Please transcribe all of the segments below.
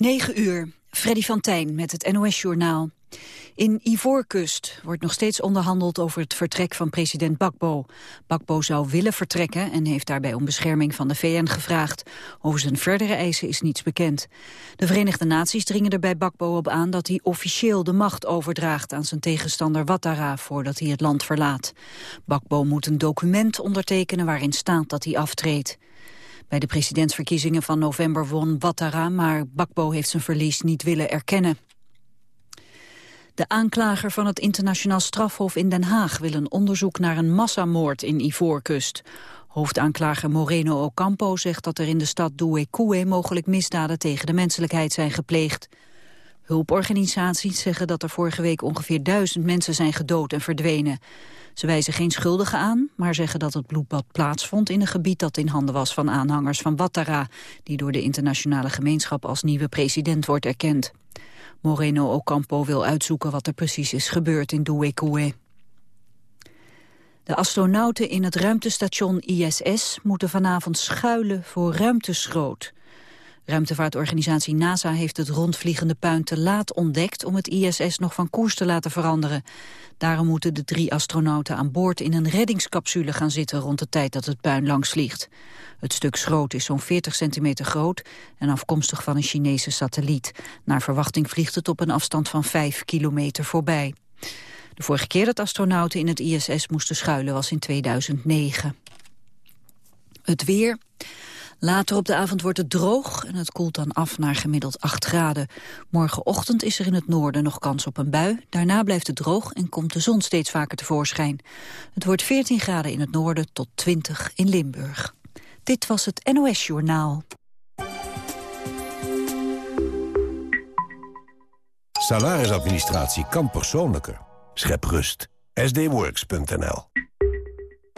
9 uur, Freddy van Tijn met het NOS-journaal. In Ivoorkust wordt nog steeds onderhandeld over het vertrek van president Bakbo. Bakbo zou willen vertrekken en heeft daarbij om bescherming van de VN gevraagd. Over zijn verdere eisen is niets bekend. De Verenigde Naties dringen er bij Bakbo op aan dat hij officieel de macht overdraagt aan zijn tegenstander Ouattara voordat hij het land verlaat. Bakbo moet een document ondertekenen waarin staat dat hij aftreedt. Bij de presidentsverkiezingen van november won Ouattara, maar Bakbo heeft zijn verlies niet willen erkennen. De aanklager van het internationaal strafhof in Den Haag wil een onderzoek naar een massamoord in Ivoorkust. Hoofdaanklager Moreno Ocampo zegt dat er in de stad Douekoué mogelijk misdaden tegen de menselijkheid zijn gepleegd. Hulporganisaties zeggen dat er vorige week ongeveer duizend mensen zijn gedood en verdwenen. Ze wijzen geen schuldigen aan, maar zeggen dat het bloedbad plaatsvond in een gebied dat in handen was van aanhangers van Ouattara, die door de internationale gemeenschap als nieuwe president wordt erkend. Moreno Ocampo wil uitzoeken wat er precies is gebeurd in Douekoué. De astronauten in het ruimtestation ISS moeten vanavond schuilen voor ruimteschroot. Ruimtevaartorganisatie NASA heeft het rondvliegende puin te laat ontdekt om het ISS nog van koers te laten veranderen. Daarom moeten de drie astronauten aan boord in een reddingscapsule gaan zitten rond de tijd dat het puin langs vliegt. Het stuk schroot is zo'n 40 centimeter groot en afkomstig van een Chinese satelliet. Naar verwachting vliegt het op een afstand van 5 kilometer voorbij. De vorige keer dat astronauten in het ISS moesten schuilen was in 2009. Het weer. Later op de avond wordt het droog en het koelt dan af naar gemiddeld 8 graden. Morgenochtend is er in het noorden nog kans op een bui. Daarna blijft het droog en komt de zon steeds vaker tevoorschijn. Het wordt 14 graden in het noorden tot 20 in Limburg. Dit was het NOS Journaal. Salarisadministratie kan persoonlijker. Schep rust. sdworks.nl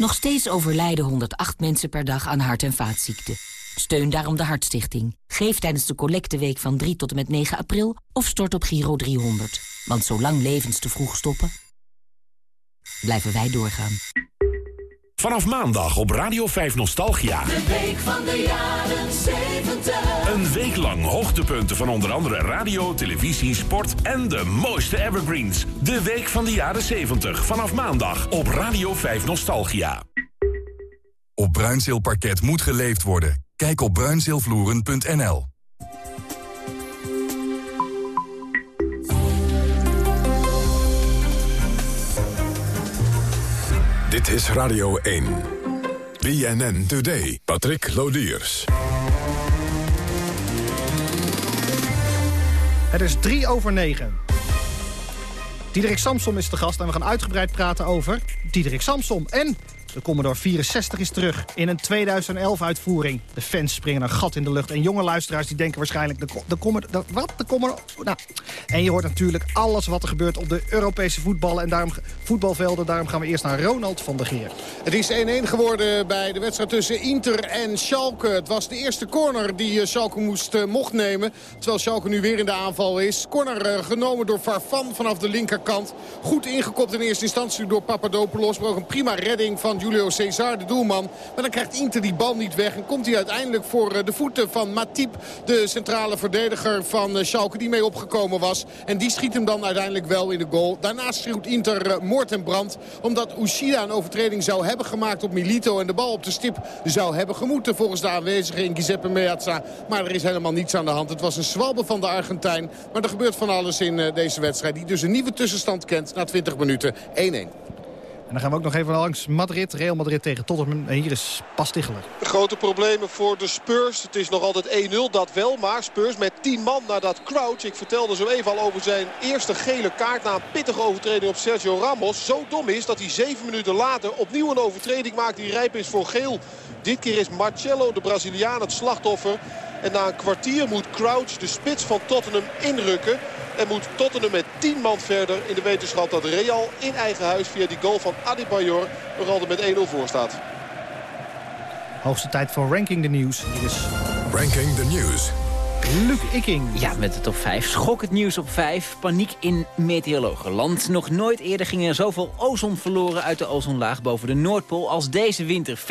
Nog steeds overlijden 108 mensen per dag aan hart- en vaatziekten. Steun daarom de Hartstichting. Geef tijdens de collecteweek van 3 tot en met 9 april of stort op Giro 300. Want zolang levens te vroeg stoppen, blijven wij doorgaan. Vanaf maandag op Radio 5 Nostalgia. De week van de jaren 70. Een week lang hoogtepunten van onder andere radio, televisie, sport en de mooiste evergreens. De week van de jaren 70. Vanaf maandag op Radio 5 Nostalgia. Op Bruinzeelparket moet geleefd worden. Kijk op bruinzeelvloeren.nl. Dit is Radio 1. BNN Today. Patrick Lodiers. Het is drie over negen. Diederik Samsom is de gast en we gaan uitgebreid praten over Diederik Samsom. En de Commodore 64 is terug in een 2011-uitvoering. De fans springen een gat in de lucht. En jonge luisteraars die denken waarschijnlijk... De, de Commodore, wat? De Commodore? Nou. En je hoort natuurlijk alles wat er gebeurt op de Europese voetballen. En daarom, voetbalvelden. Daarom gaan we eerst naar Ronald van der Geer. Het is 1-1 geworden bij de wedstrijd tussen Inter en Schalke. Het was de eerste corner die eh, Schalke moest, uh, mocht nemen. Terwijl Schalke nu weer in de aanval is. Corner uh, genomen door Farfan vanaf de linkerkant. Goed ingekopt in eerste instantie door Papadopoulos. Maar ook een prima redding van Julio Cesar, de doelman. Maar dan krijgt Inter die bal niet weg. En komt hij uiteindelijk voor de voeten van Matip, de centrale verdediger van Schalke, die mee opgekomen was. En die schiet hem dan uiteindelijk wel in de goal. Daarnaast schreeuwt Inter moord en brand. Omdat Ushida een overtreding zou hebben gemaakt op Milito. En de bal op de stip zou hebben gemoeten volgens de aanwezigen in Giuseppe Meazza. Maar er is helemaal niets aan de hand. Het was een zwalbe van de Argentijn. Maar er gebeurt van alles in deze wedstrijd. Die dus een nieuwe tussenstand kent na 20 minuten 1-1. En dan gaan we ook nog even langs Madrid. Real Madrid tegen Tottenham. En hier is Pas Ticheler. Grote problemen voor de Spurs. Het is nog altijd 1-0, dat wel. Maar Spurs met 10 man nadat Crouch... ik vertelde zo even al over zijn eerste gele kaart... na een pittige overtreding op Sergio Ramos... zo dom is dat hij 7 minuten later opnieuw een overtreding maakt... die rijp is voor geel. Dit keer is Marcelo, de Braziliaan, het slachtoffer. En na een kwartier moet Crouch, de spits van Tottenham, inrukken. En moet Tottenham met 10 man verder in de wetenschap dat Real in eigen huis via die goal van Adebayor nog altijd met 1-0 voor staat. Hoogste tijd voor Ranking the News. Hier is Ranking the News. Luc Ikking. Ja, met de top 5. Schok het nieuws op 5. Paniek in meteorologenland. Nog nooit eerder ging er zoveel ozon verloren uit de ozonlaag boven de Noordpool als deze winter. 40%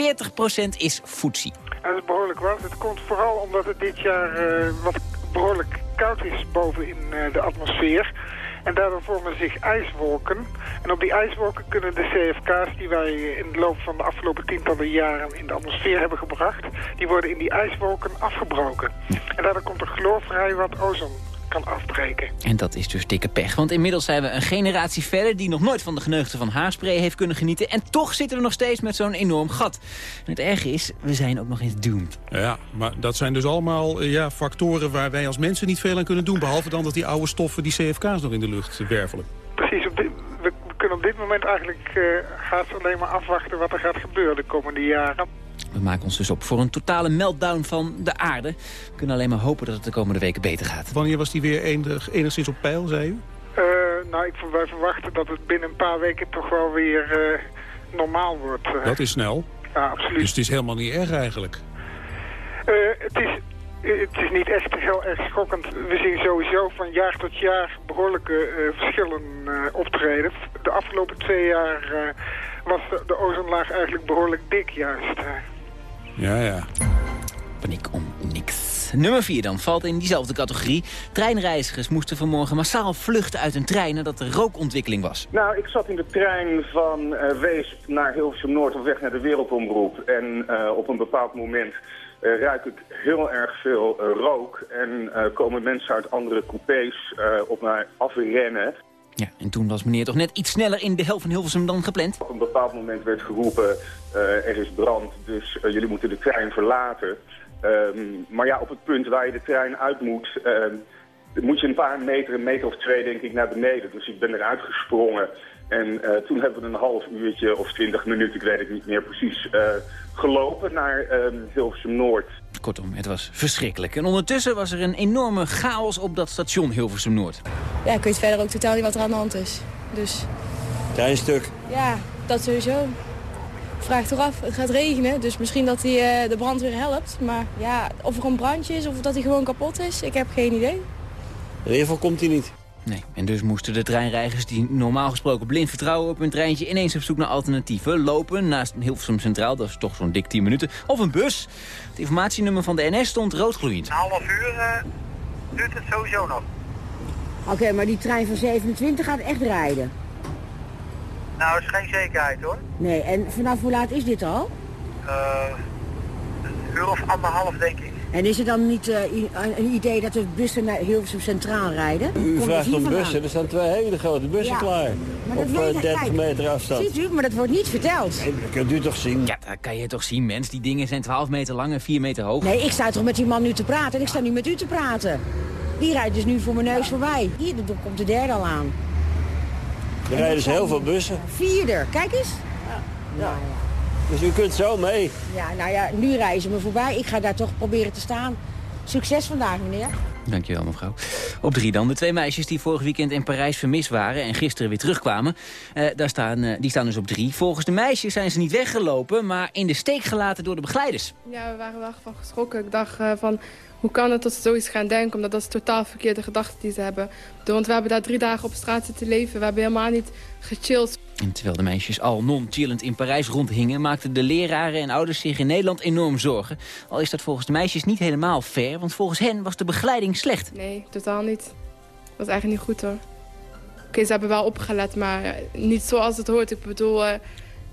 is foetsie. Dat is behoorlijk wat. Het komt vooral omdat het dit jaar uh, wat behoorlijk koud is boven in uh, de atmosfeer. En daardoor vormen zich ijswolken. En op die ijswolken kunnen de CFK's die wij in de loop van de afgelopen tientallen jaren in de atmosfeer hebben gebracht, die worden in die ijswolken afgebroken. En daardoor komt er chloorvrij wat ozon kan afbreken. En dat is dus dikke pech, want inmiddels zijn we een generatie verder... die nog nooit van de geneugde van haarspray heeft kunnen genieten... en toch zitten we nog steeds met zo'n enorm gat. En het erge is, we zijn ook nog eens doomed. Ja, maar dat zijn dus allemaal ja, factoren waar wij als mensen niet veel aan kunnen doen... behalve dan dat die oude stoffen, die CFK's nog in de lucht wervelen. Precies, op dit, we kunnen op dit moment eigenlijk uh, haast alleen maar afwachten... wat er gaat gebeuren de komende jaren. We maken ons dus op voor een totale meltdown van de aarde. We kunnen alleen maar hopen dat het de komende weken beter gaat. Wanneer was die weer enig, enigszins op peil, zei u? Uh, nou, ik, wij verwachten dat het binnen een paar weken toch wel weer uh, normaal wordt. Uh. Dat is snel. Ja, absoluut. Dus het is helemaal niet erg eigenlijk? het, is, het is niet echt heel erg schokkend. We zien sowieso van jaar tot jaar behoorlijke verschillen optreden. De afgelopen twee jaar was de ozonlaag eigenlijk behoorlijk dik juist. Ja, ja. Paniek om niks. Nummer 4 dan valt in diezelfde categorie. Treinreizigers moesten vanmorgen massaal vluchten uit een trein nadat er rookontwikkeling was. Nou, ik zat in de trein van uh, Weesp naar Hilversum Noord op weg naar de Wereldomroep. En uh, op een bepaald moment uh, ruik ik heel erg veel rook. En komen mensen uit andere coupés op mij afrennen. Ja, en toen was meneer toch net iets sneller in de helft van Hilversum dan gepland? Op een bepaald moment werd geroepen, er is brand, dus uh, jullie moeten de trein verlaten. Um, maar ja, op het punt waar je de trein uit moet, uh, moet je een paar meter, een meter of twee denk ik naar beneden. Dus ik ben eruit gesprongen. En toen hebben we een half uurtje of twintig minuten, ik weet het niet meer precies, gelopen naar Hilversum Noord. Kortom, het was verschrikkelijk. En ondertussen was er een enorme chaos op dat station Hilversum Noord. Ja, ik weet verder ook totaal niet wat er aan de hand is. Dus... Treinstuk? Ja, dat sowieso. Vraag toch af, het gaat regenen, dus misschien dat hij uh, de brandweer helpt. Maar ja, of er een brandje is of dat hij gewoon kapot is, ik heb geen idee. In ieder geval komt hij niet. Nee, en dus moesten de treinreizigers die normaal gesproken blind vertrouwen op hun treintje... ineens op zoek naar alternatieven. Lopen naast Hilversum Centraal, dat is toch zo'n dik 10 minuten. Of een bus. Het informatienummer van de NS stond roodgloeiend. Een half uur uh, duurt het sowieso nog. Oké, okay, maar die trein van 27 gaat echt rijden? Nou, dat is geen zekerheid hoor. Nee, en vanaf hoe laat is dit al? Uh, een uur of anderhalf denk ik. En is er dan niet uh, een idee dat de bussen naar Hilversum Centraal rijden? U vraagt om bussen, er staan twee hele grote bussen ja, klaar. Op uh, 30 kijk, meter afstand. Ziet u, maar dat wordt niet verteld. Nee, dat kunt u toch zien? Ja, dat kan je toch zien, mens. Die dingen zijn 12 meter lang en 4 meter hoog. Nee, ik sta toch met die man nu te praten en ik sta nu met u te praten. Die rijdt dus nu voor mijn neus voorbij. Hier komt de derde al aan. Er rijden dus heel veel bussen. Vierde, kijk eens. Ja. ja. Dus u kunt zo mee. Ja, nou ja, nu rijden ze me voorbij. Ik ga daar toch proberen te staan. Succes vandaag, meneer. Dankjewel, mevrouw. Op drie dan. De twee meisjes die vorig weekend in Parijs vermist waren... en gisteren weer terugkwamen, uh, daar staan, uh, die staan dus op drie. Volgens de meisjes zijn ze niet weggelopen... maar in de steek gelaten door de begeleiders. Ja, we waren wel van geschrokken. Ik dacht uh, van... Hoe kan het dat ze zoiets gaan denken? Omdat dat is totaal verkeerde gedachten die ze hebben. Want we hebben daar drie dagen op straat zitten leven. We hebben helemaal niet gechilled. En terwijl de meisjes al non-chillend in Parijs rondhingen... maakten de leraren en ouders zich in Nederland enorm zorgen. Al is dat volgens de meisjes niet helemaal fair... want volgens hen was de begeleiding slecht. Nee, totaal niet. Dat was eigenlijk niet goed hoor. Oké, okay, ze hebben wel opgelet, maar niet zoals het hoort. Ik bedoel, uh,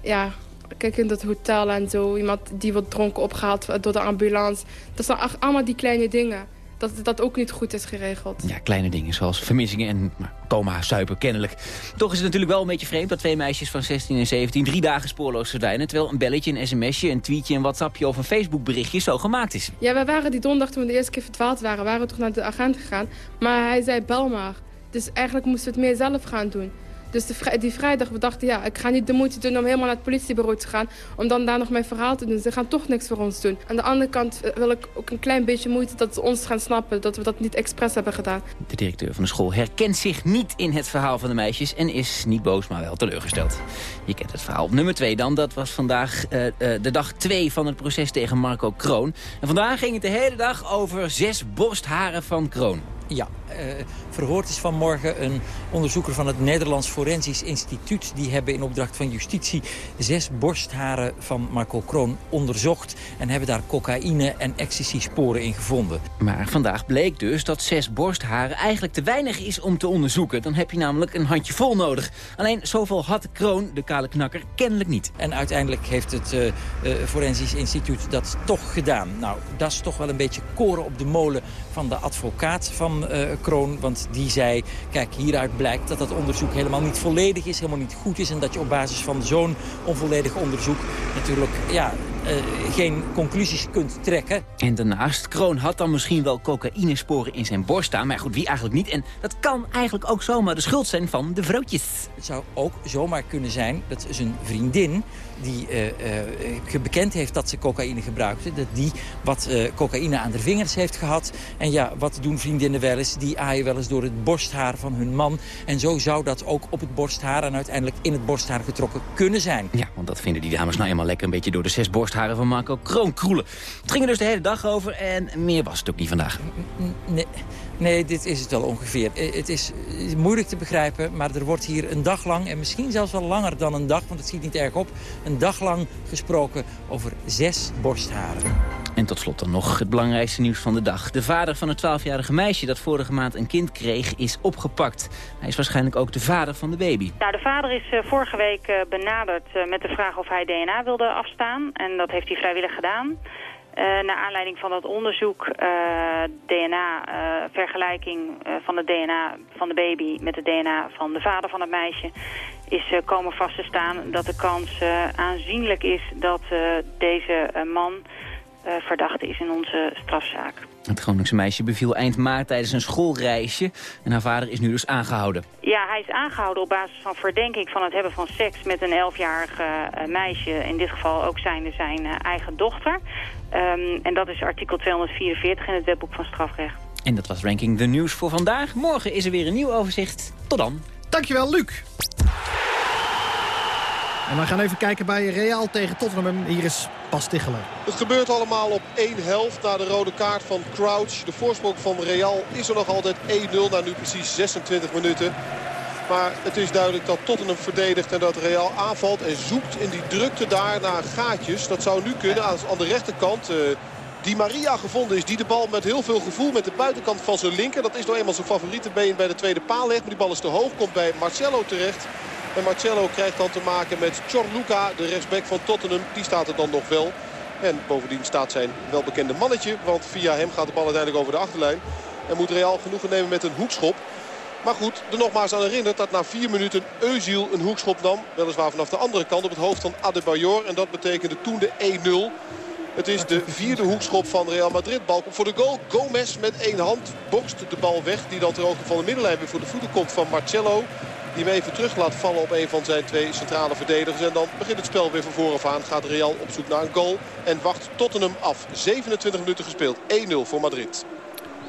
ja, kijk in dat hotel en zo. Iemand die wordt dronken opgehaald door de ambulance. Dat zijn allemaal die kleine dingen dat dat ook niet goed is geregeld. Ja, kleine dingen zoals vermissingen en nou, coma, suipen, kennelijk. Toch is het natuurlijk wel een beetje vreemd dat twee meisjes van 16 en 17 drie dagen spoorloos verdwijnen. Terwijl een belletje, een sms'je, een tweetje, een whatsappje of een Facebook berichtje zo gemaakt is. Ja, wij waren die donderdag toen we de eerste keer verdwaald waren, waren we toch naar de agent gegaan. Maar hij zei bel maar. Dus eigenlijk moesten we het meer zelf gaan doen. Dus de die vrijdag, we dachten, ja, ik ga niet de moeite doen om helemaal naar het politiebureau te gaan. Om dan daar nog mijn verhaal te doen. Ze gaan toch niks voor ons doen. Aan de andere kant eh, wil ik ook een klein beetje moeite dat ze ons gaan snappen. Dat we dat niet expres hebben gedaan. De directeur van de school herkent zich niet in het verhaal van de meisjes. En is niet boos, maar wel teleurgesteld. Je kent het verhaal. Nummer twee dan, dat was vandaag uh, uh, de dag twee van het proces tegen Marco Kroon. En vandaag ging het de hele dag over zes borstharen van Kroon. Ja, uh, verhoord is vanmorgen een onderzoeker van het Nederlands Forensisch Instituut. Die hebben in opdracht van justitie zes borstharen van Marco Kroon onderzocht. En hebben daar cocaïne en ecstasy-sporen in gevonden. Maar vandaag bleek dus dat zes borstharen eigenlijk te weinig is om te onderzoeken. Dan heb je namelijk een handje vol nodig. Alleen zoveel had Kroon, de kale knakker, kennelijk niet. En uiteindelijk heeft het uh, uh, Forensisch Instituut dat toch gedaan. Nou, dat is toch wel een beetje koren op de molen van de advocaat van uh, Kroon. Want die zei, kijk, hieruit blijkt dat dat onderzoek helemaal niet volledig is, helemaal niet goed is. En dat je op basis van zo'n onvolledig onderzoek natuurlijk ja, uh, geen conclusies kunt trekken. En daarnaast, Kroon had dan misschien wel cocaïnesporen in zijn borst staan. Maar goed, wie eigenlijk niet. En dat kan eigenlijk ook zomaar de schuld zijn van de vrouwtjes. Het zou ook zomaar kunnen zijn dat zijn vriendin die uh, uh, bekend heeft dat ze cocaïne gebruikte... dat die wat uh, cocaïne aan de vingers heeft gehad. En ja, wat doen vriendinnen wel eens? Die aaien wel eens door het borsthaar van hun man. En zo zou dat ook op het borsthaar en uiteindelijk in het borsthaar getrokken kunnen zijn. Ja, want dat vinden die dames nou eenmaal lekker een beetje door de zes borstharen van Marco Kroon kroelen. Het ging er dus de hele dag over en meer was het ook niet vandaag. Nee. Nee, dit is het wel ongeveer. Het is moeilijk te begrijpen, maar er wordt hier een dag lang... en misschien zelfs wel langer dan een dag, want het schiet niet erg op... een dag lang gesproken over zes borstharen. En tot slot dan nog het belangrijkste nieuws van de dag. De vader van het 12-jarige meisje dat vorige maand een kind kreeg is opgepakt. Hij is waarschijnlijk ook de vader van de baby. Nou, de vader is uh, vorige week uh, benaderd uh, met de vraag of hij DNA wilde afstaan. En dat heeft hij vrijwillig gedaan. Uh, naar aanleiding van dat onderzoek, uh, DNA-vergelijking uh, van het DNA van de baby met het DNA van de vader van het meisje, is komen vast te staan dat de kans aanzienlijk is dat deze man verdachte is in onze strafzaak. Het Groningse meisje beviel eind maart tijdens een schoolreisje en haar vader is nu dus aangehouden. Ja, hij is aangehouden op basis van verdenking van het hebben van seks met een elfjarig meisje. In dit geval ook zijnde zijn eigen dochter. Um, en dat is artikel 244 in het wetboek van strafrecht. En dat was Ranking the News voor vandaag. Morgen is er weer een nieuw overzicht. Tot dan. Dankjewel, Luc. En we gaan even kijken bij Real tegen Tottenham. Hier is Bas Tichelen. Het gebeurt allemaal op één helft na de rode kaart van Crouch. De voorsprong van Real is er nog altijd 1-0 na nu precies 26 minuten. Maar het is duidelijk dat Tottenham verdedigt en dat Real aanvalt. En zoekt in die drukte daar naar gaatjes. Dat zou nu kunnen aan de rechterkant... Uh, Di Maria gevonden is. Die de bal met heel veel gevoel met de buitenkant van zijn linker. Dat is nou eenmaal zijn favoriete been bij de tweede paal legt. Maar die bal is te hoog. Komt bij Marcelo terecht. En Marcelo krijgt dan te maken met Chorluca, de rechtsback van Tottenham. Die staat er dan nog wel. En bovendien staat zijn welbekende mannetje. Want via hem gaat de bal uiteindelijk over de achterlijn. En moet Real genoegen nemen met een hoekschop. Maar goed, er nogmaals aan herinnert dat na vier minuten Eusiel een hoekschop nam. Weliswaar vanaf de andere kant op het hoofd van Adebayor. En dat betekende toen de 1-0. Het is de vierde hoekschop van Real Madrid. Balkop voor de goal. Gomez met één hand bokst de bal weg. Die dan ter hoogte van de middenlijn weer voor de voeten komt van Marcello. Die hem even terug laat vallen op een van zijn twee centrale verdedigers. En dan begint het spel weer van vooraf aan. Gaat Real op zoek naar een goal. En wacht Tottenham af. 27 minuten gespeeld. 1-0 voor Madrid.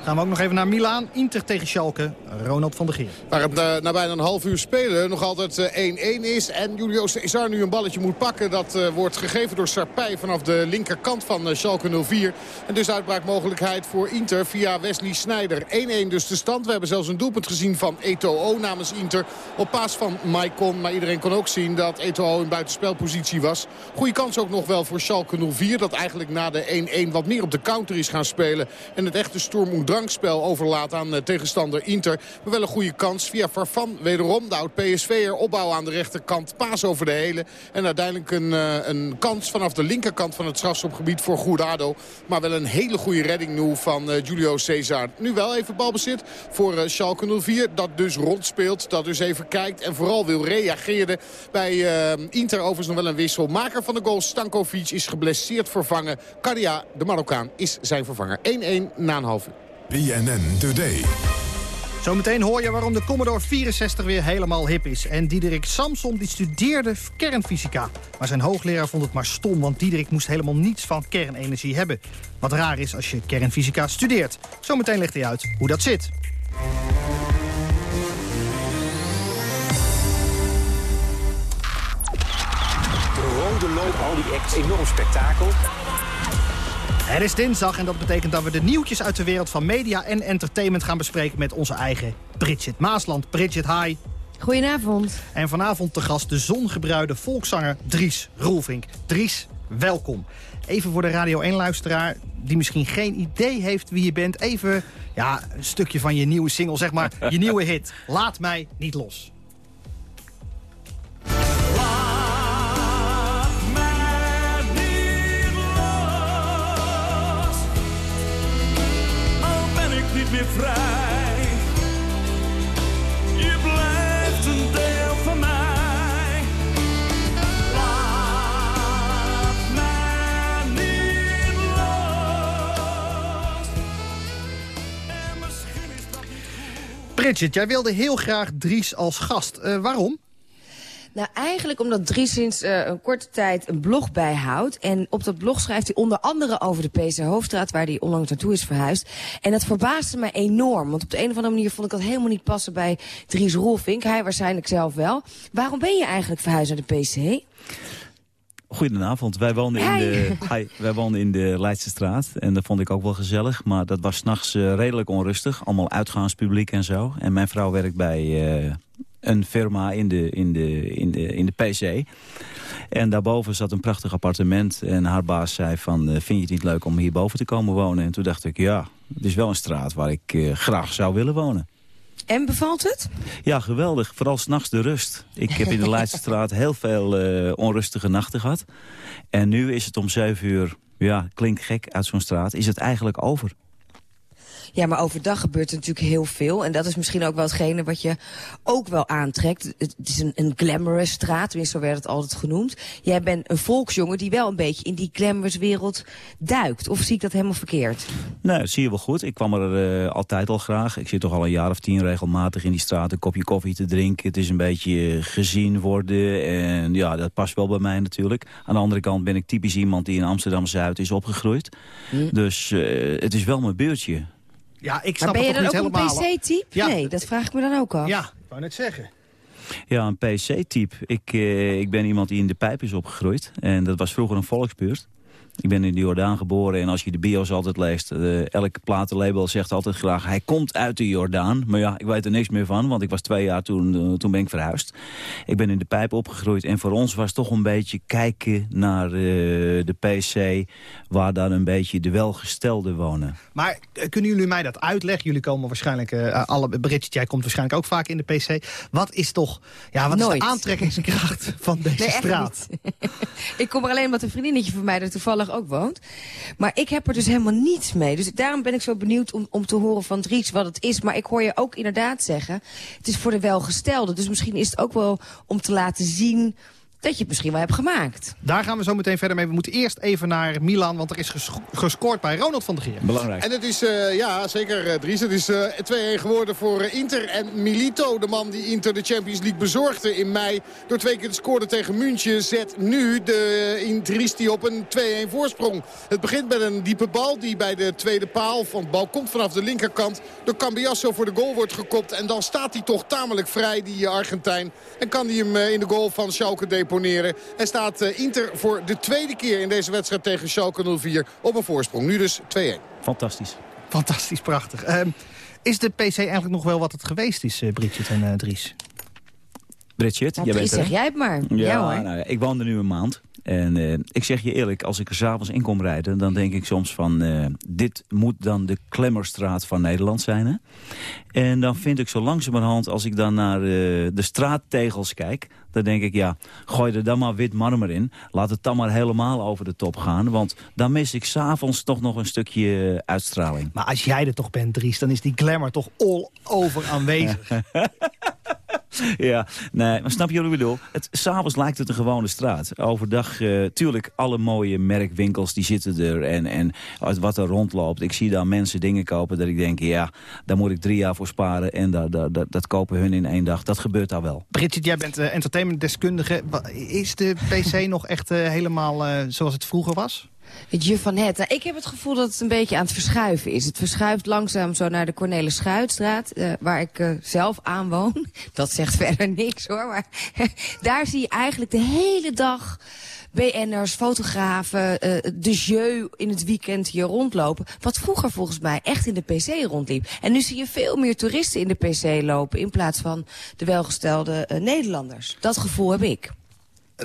Gaan we ook nog even naar Milaan. Inter tegen Schalke. Ronald van der Geer. Waar het uh, na bijna een half uur spelen nog altijd 1-1 uh, is. En Julio Cesar nu een balletje moet pakken. Dat uh, wordt gegeven door Sarpij vanaf de linkerkant van Schalke 04. En dus uitbraakmogelijkheid voor Inter via Wesley Sneijder. 1-1 dus de stand. We hebben zelfs een doelpunt gezien van Eto'o namens Inter. Op paas van Maicon. Maar iedereen kon ook zien dat Eto'o in buitenspelpositie was. Goede kans ook nog wel voor Schalke 04. Dat eigenlijk na de 1-1 wat meer op de counter is gaan spelen. En het echte Storm drankspel overlaat aan uh, tegenstander Inter. Maar wel een goede kans via Farfan. Wederom de oud-PSV'er opbouw aan de rechterkant. Paas over de hele. En uiteindelijk een, uh, een kans vanaf de linkerkant van het strafschopgebied voor Goedado. Maar wel een hele goede redding nu van uh, Julio Cesar. Nu wel even balbezit voor uh, Schalke 04. Dat dus rondspeelt. Dat dus even kijkt. En vooral wil reageren bij Inter. Overigens nog wel een wissel. Maker van de goal Stankovic is geblesseerd vervangen. Kadia, de Marokkaan, is zijn vervanger. 1-1 na een half uur. BNN Today. Zometeen hoor je waarom de Commodore 64 weer helemaal hip is. En Diederik Samson die studeerde kernfysica. Maar zijn hoogleraar vond het maar stom, want Diederik moest helemaal niets van kernenergie hebben. Wat raar is als je kernfysica studeert. Zometeen legt hij uit hoe dat zit. De rode loop, al die acts, enorm spektakel. Het is dinsdag en dat betekent dat we de nieuwtjes uit de wereld van media en entertainment gaan bespreken met onze eigen Bridget Maasland. Bridget, hi. Goedenavond. En vanavond te gast de zongebruide volkszanger Dries Roelvink. Dries, welkom. Even voor de Radio 1-luisteraar die misschien geen idee heeft wie je bent. Even ja, een stukje van je nieuwe single, zeg maar, je nieuwe hit. Laat mij niet los. Vrij. Je blijft een deel van mij. Laat mij niet los. En misschien is dat Bridget, jij wilde heel graag Dries als gast. Eh, waarom? Nou, eigenlijk omdat Dries sinds eh, een korte tijd een blog bijhoudt. En op dat blog schrijft hij onder andere over de PC Hoofdstraat... waar hij onlangs naartoe is verhuisd. En dat verbaasde me enorm. Want op de een of andere manier vond ik dat helemaal niet passen bij Dries Rolfink. Hij waarschijnlijk zelf wel. Waarom ben je eigenlijk verhuisd naar de PC? Goedenavond. Wij woonden, in de, hi, wij woonden in de Leidse straat. En dat vond ik ook wel gezellig. Maar dat was s'nachts uh, redelijk onrustig. Allemaal uitgaanspubliek en zo. En mijn vrouw werkt bij uh, een firma in de, in, de, in, de, in de PC. En daarboven zat een prachtig appartement. En haar baas zei van, uh, vind je het niet leuk om hierboven te komen wonen? En toen dacht ik, ja, het is wel een straat waar ik uh, graag zou willen wonen. En bevalt het? Ja, geweldig. Vooral s'nachts de rust. Ik heb in de Leidsestraat heel veel uh, onrustige nachten gehad. En nu is het om zeven uur, ja, klinkt gek uit zo'n straat, is het eigenlijk over. Ja, maar overdag gebeurt er natuurlijk heel veel. En dat is misschien ook wel hetgene wat je ook wel aantrekt. Het is een, een glamorous straat, tenminste zo werd het altijd genoemd. Jij bent een volksjongen die wel een beetje in die glamorous wereld duikt. Of zie ik dat helemaal verkeerd? Nee, dat zie je wel goed. Ik kwam er uh, altijd al graag. Ik zit toch al een jaar of tien regelmatig in die straat een kopje koffie te drinken. Het is een beetje gezien worden. En ja, dat past wel bij mij natuurlijk. Aan de andere kant ben ik typisch iemand die in Amsterdam-Zuid is opgegroeid. Hm. Dus uh, het is wel mijn buurtje. Ja, ik snap maar ben je dan ook helemaal. een PC-type? Ja. Nee, dat vraag ik me dan ook af. Ja, ik wou net zeggen. Ja, een PC-type. Ik, uh, ik ben iemand die in de pijp is opgegroeid. En dat was vroeger een volksbuurt. Ik ben in de Jordaan geboren en als je de bios altijd leest... Uh, elke platenlabel zegt altijd graag... hij komt uit de Jordaan. Maar ja, ik weet er niks meer van, want ik was twee jaar toen, uh, toen ben ik verhuisd. Ik ben in de pijp opgegroeid en voor ons was toch een beetje kijken naar uh, de PC... waar dan een beetje de welgestelden wonen. Maar kunnen jullie mij dat uitleggen? Jullie komen waarschijnlijk... alle Bridget, jij komt waarschijnlijk ook vaak in de PC. Wat is toch ja, wat Nooit. is de aantrekkingskracht van deze nee, straat? ik kom er alleen omdat een vriendinnetje van mij er toevallig ook woont. Maar ik heb er dus helemaal niets mee. Dus daarom ben ik zo benieuwd om, om te horen van Dries wat het is. Maar ik hoor je ook inderdaad zeggen, het is voor de welgestelde. Dus misschien is het ook wel om te laten zien dat je het misschien wel hebt gemaakt. Daar gaan we zo meteen verder mee. We moeten eerst even naar Milan, want er is ges gescoord bij Ronald van der Geer. Belangrijk. En het is, uh, ja zeker uh, Dries, het is uh, 2-1 geworden voor Inter. En Milito, de man die Inter de Champions League bezorgde in mei... door twee keer te scoren tegen München, zet nu de Intristi op een 2-1 voorsprong. Het begint met een diepe bal die bij de tweede paal, van de bal komt vanaf de linkerkant... door Cambiasso voor de goal wordt gekopt. En dan staat hij toch tamelijk vrij, die Argentijn. En kan hij hem in de goal van Schalke deponeren. En staat Inter voor de tweede keer in deze wedstrijd tegen Schalke 04 op een voorsprong. Nu dus 2-1. Fantastisch. Fantastisch, prachtig. Um, is de PC eigenlijk nog wel wat het geweest is, uh, Bridget en uh, Dries? Bridget, ja, jij Dries, bent zeg jij het maar. Ja, ja hoor. Nou, ik woon er nu een maand. En uh, ik zeg je eerlijk, als ik er s'avonds in kom rijden... dan denk ik soms van, uh, dit moet dan de Klemmerstraat van Nederland zijn. Hè? En dan vind ik zo langzamerhand, als ik dan naar uh, de straattegels kijk... dan denk ik, ja, gooi er dan maar wit marmer in. Laat het dan maar helemaal over de top gaan. Want dan mis ik s'avonds toch nog een stukje uitstraling. Maar als jij er toch bent, Dries, dan is die glamour toch all over aanwezig. ja, nee, maar snap je wat ik bedoel? S'avonds lijkt het een gewone straat. Overdag, uh, tuurlijk, alle mooie merkwinkels die zitten er en, en wat er rondloopt. Ik zie daar mensen dingen kopen dat ik denk, ja, daar moet ik drie jaar voor sparen. En dat, dat, kopen hun in één dag. Dat gebeurt daar wel. Bridget, jij bent uh, entertainmentdeskundige. Is de PC nog echt uh, helemaal zoals het vroeger was? Het juf van het. Nou, ik heb het gevoel dat het een beetje aan het verschuiven is. Het verschuift langzaam zo naar de Cornelis Schuitstraat, uh, waar ik uh, zelf aan woon. Dat zegt verder niks hoor, maar daar zie je eigenlijk de hele dag BN'ers, fotografen, uh, de jeu in het weekend hier rondlopen. Wat vroeger volgens mij echt in de PC rondliep. En nu zie je veel meer toeristen in de PC lopen in plaats van de welgestelde Nederlanders. Dat gevoel heb ik.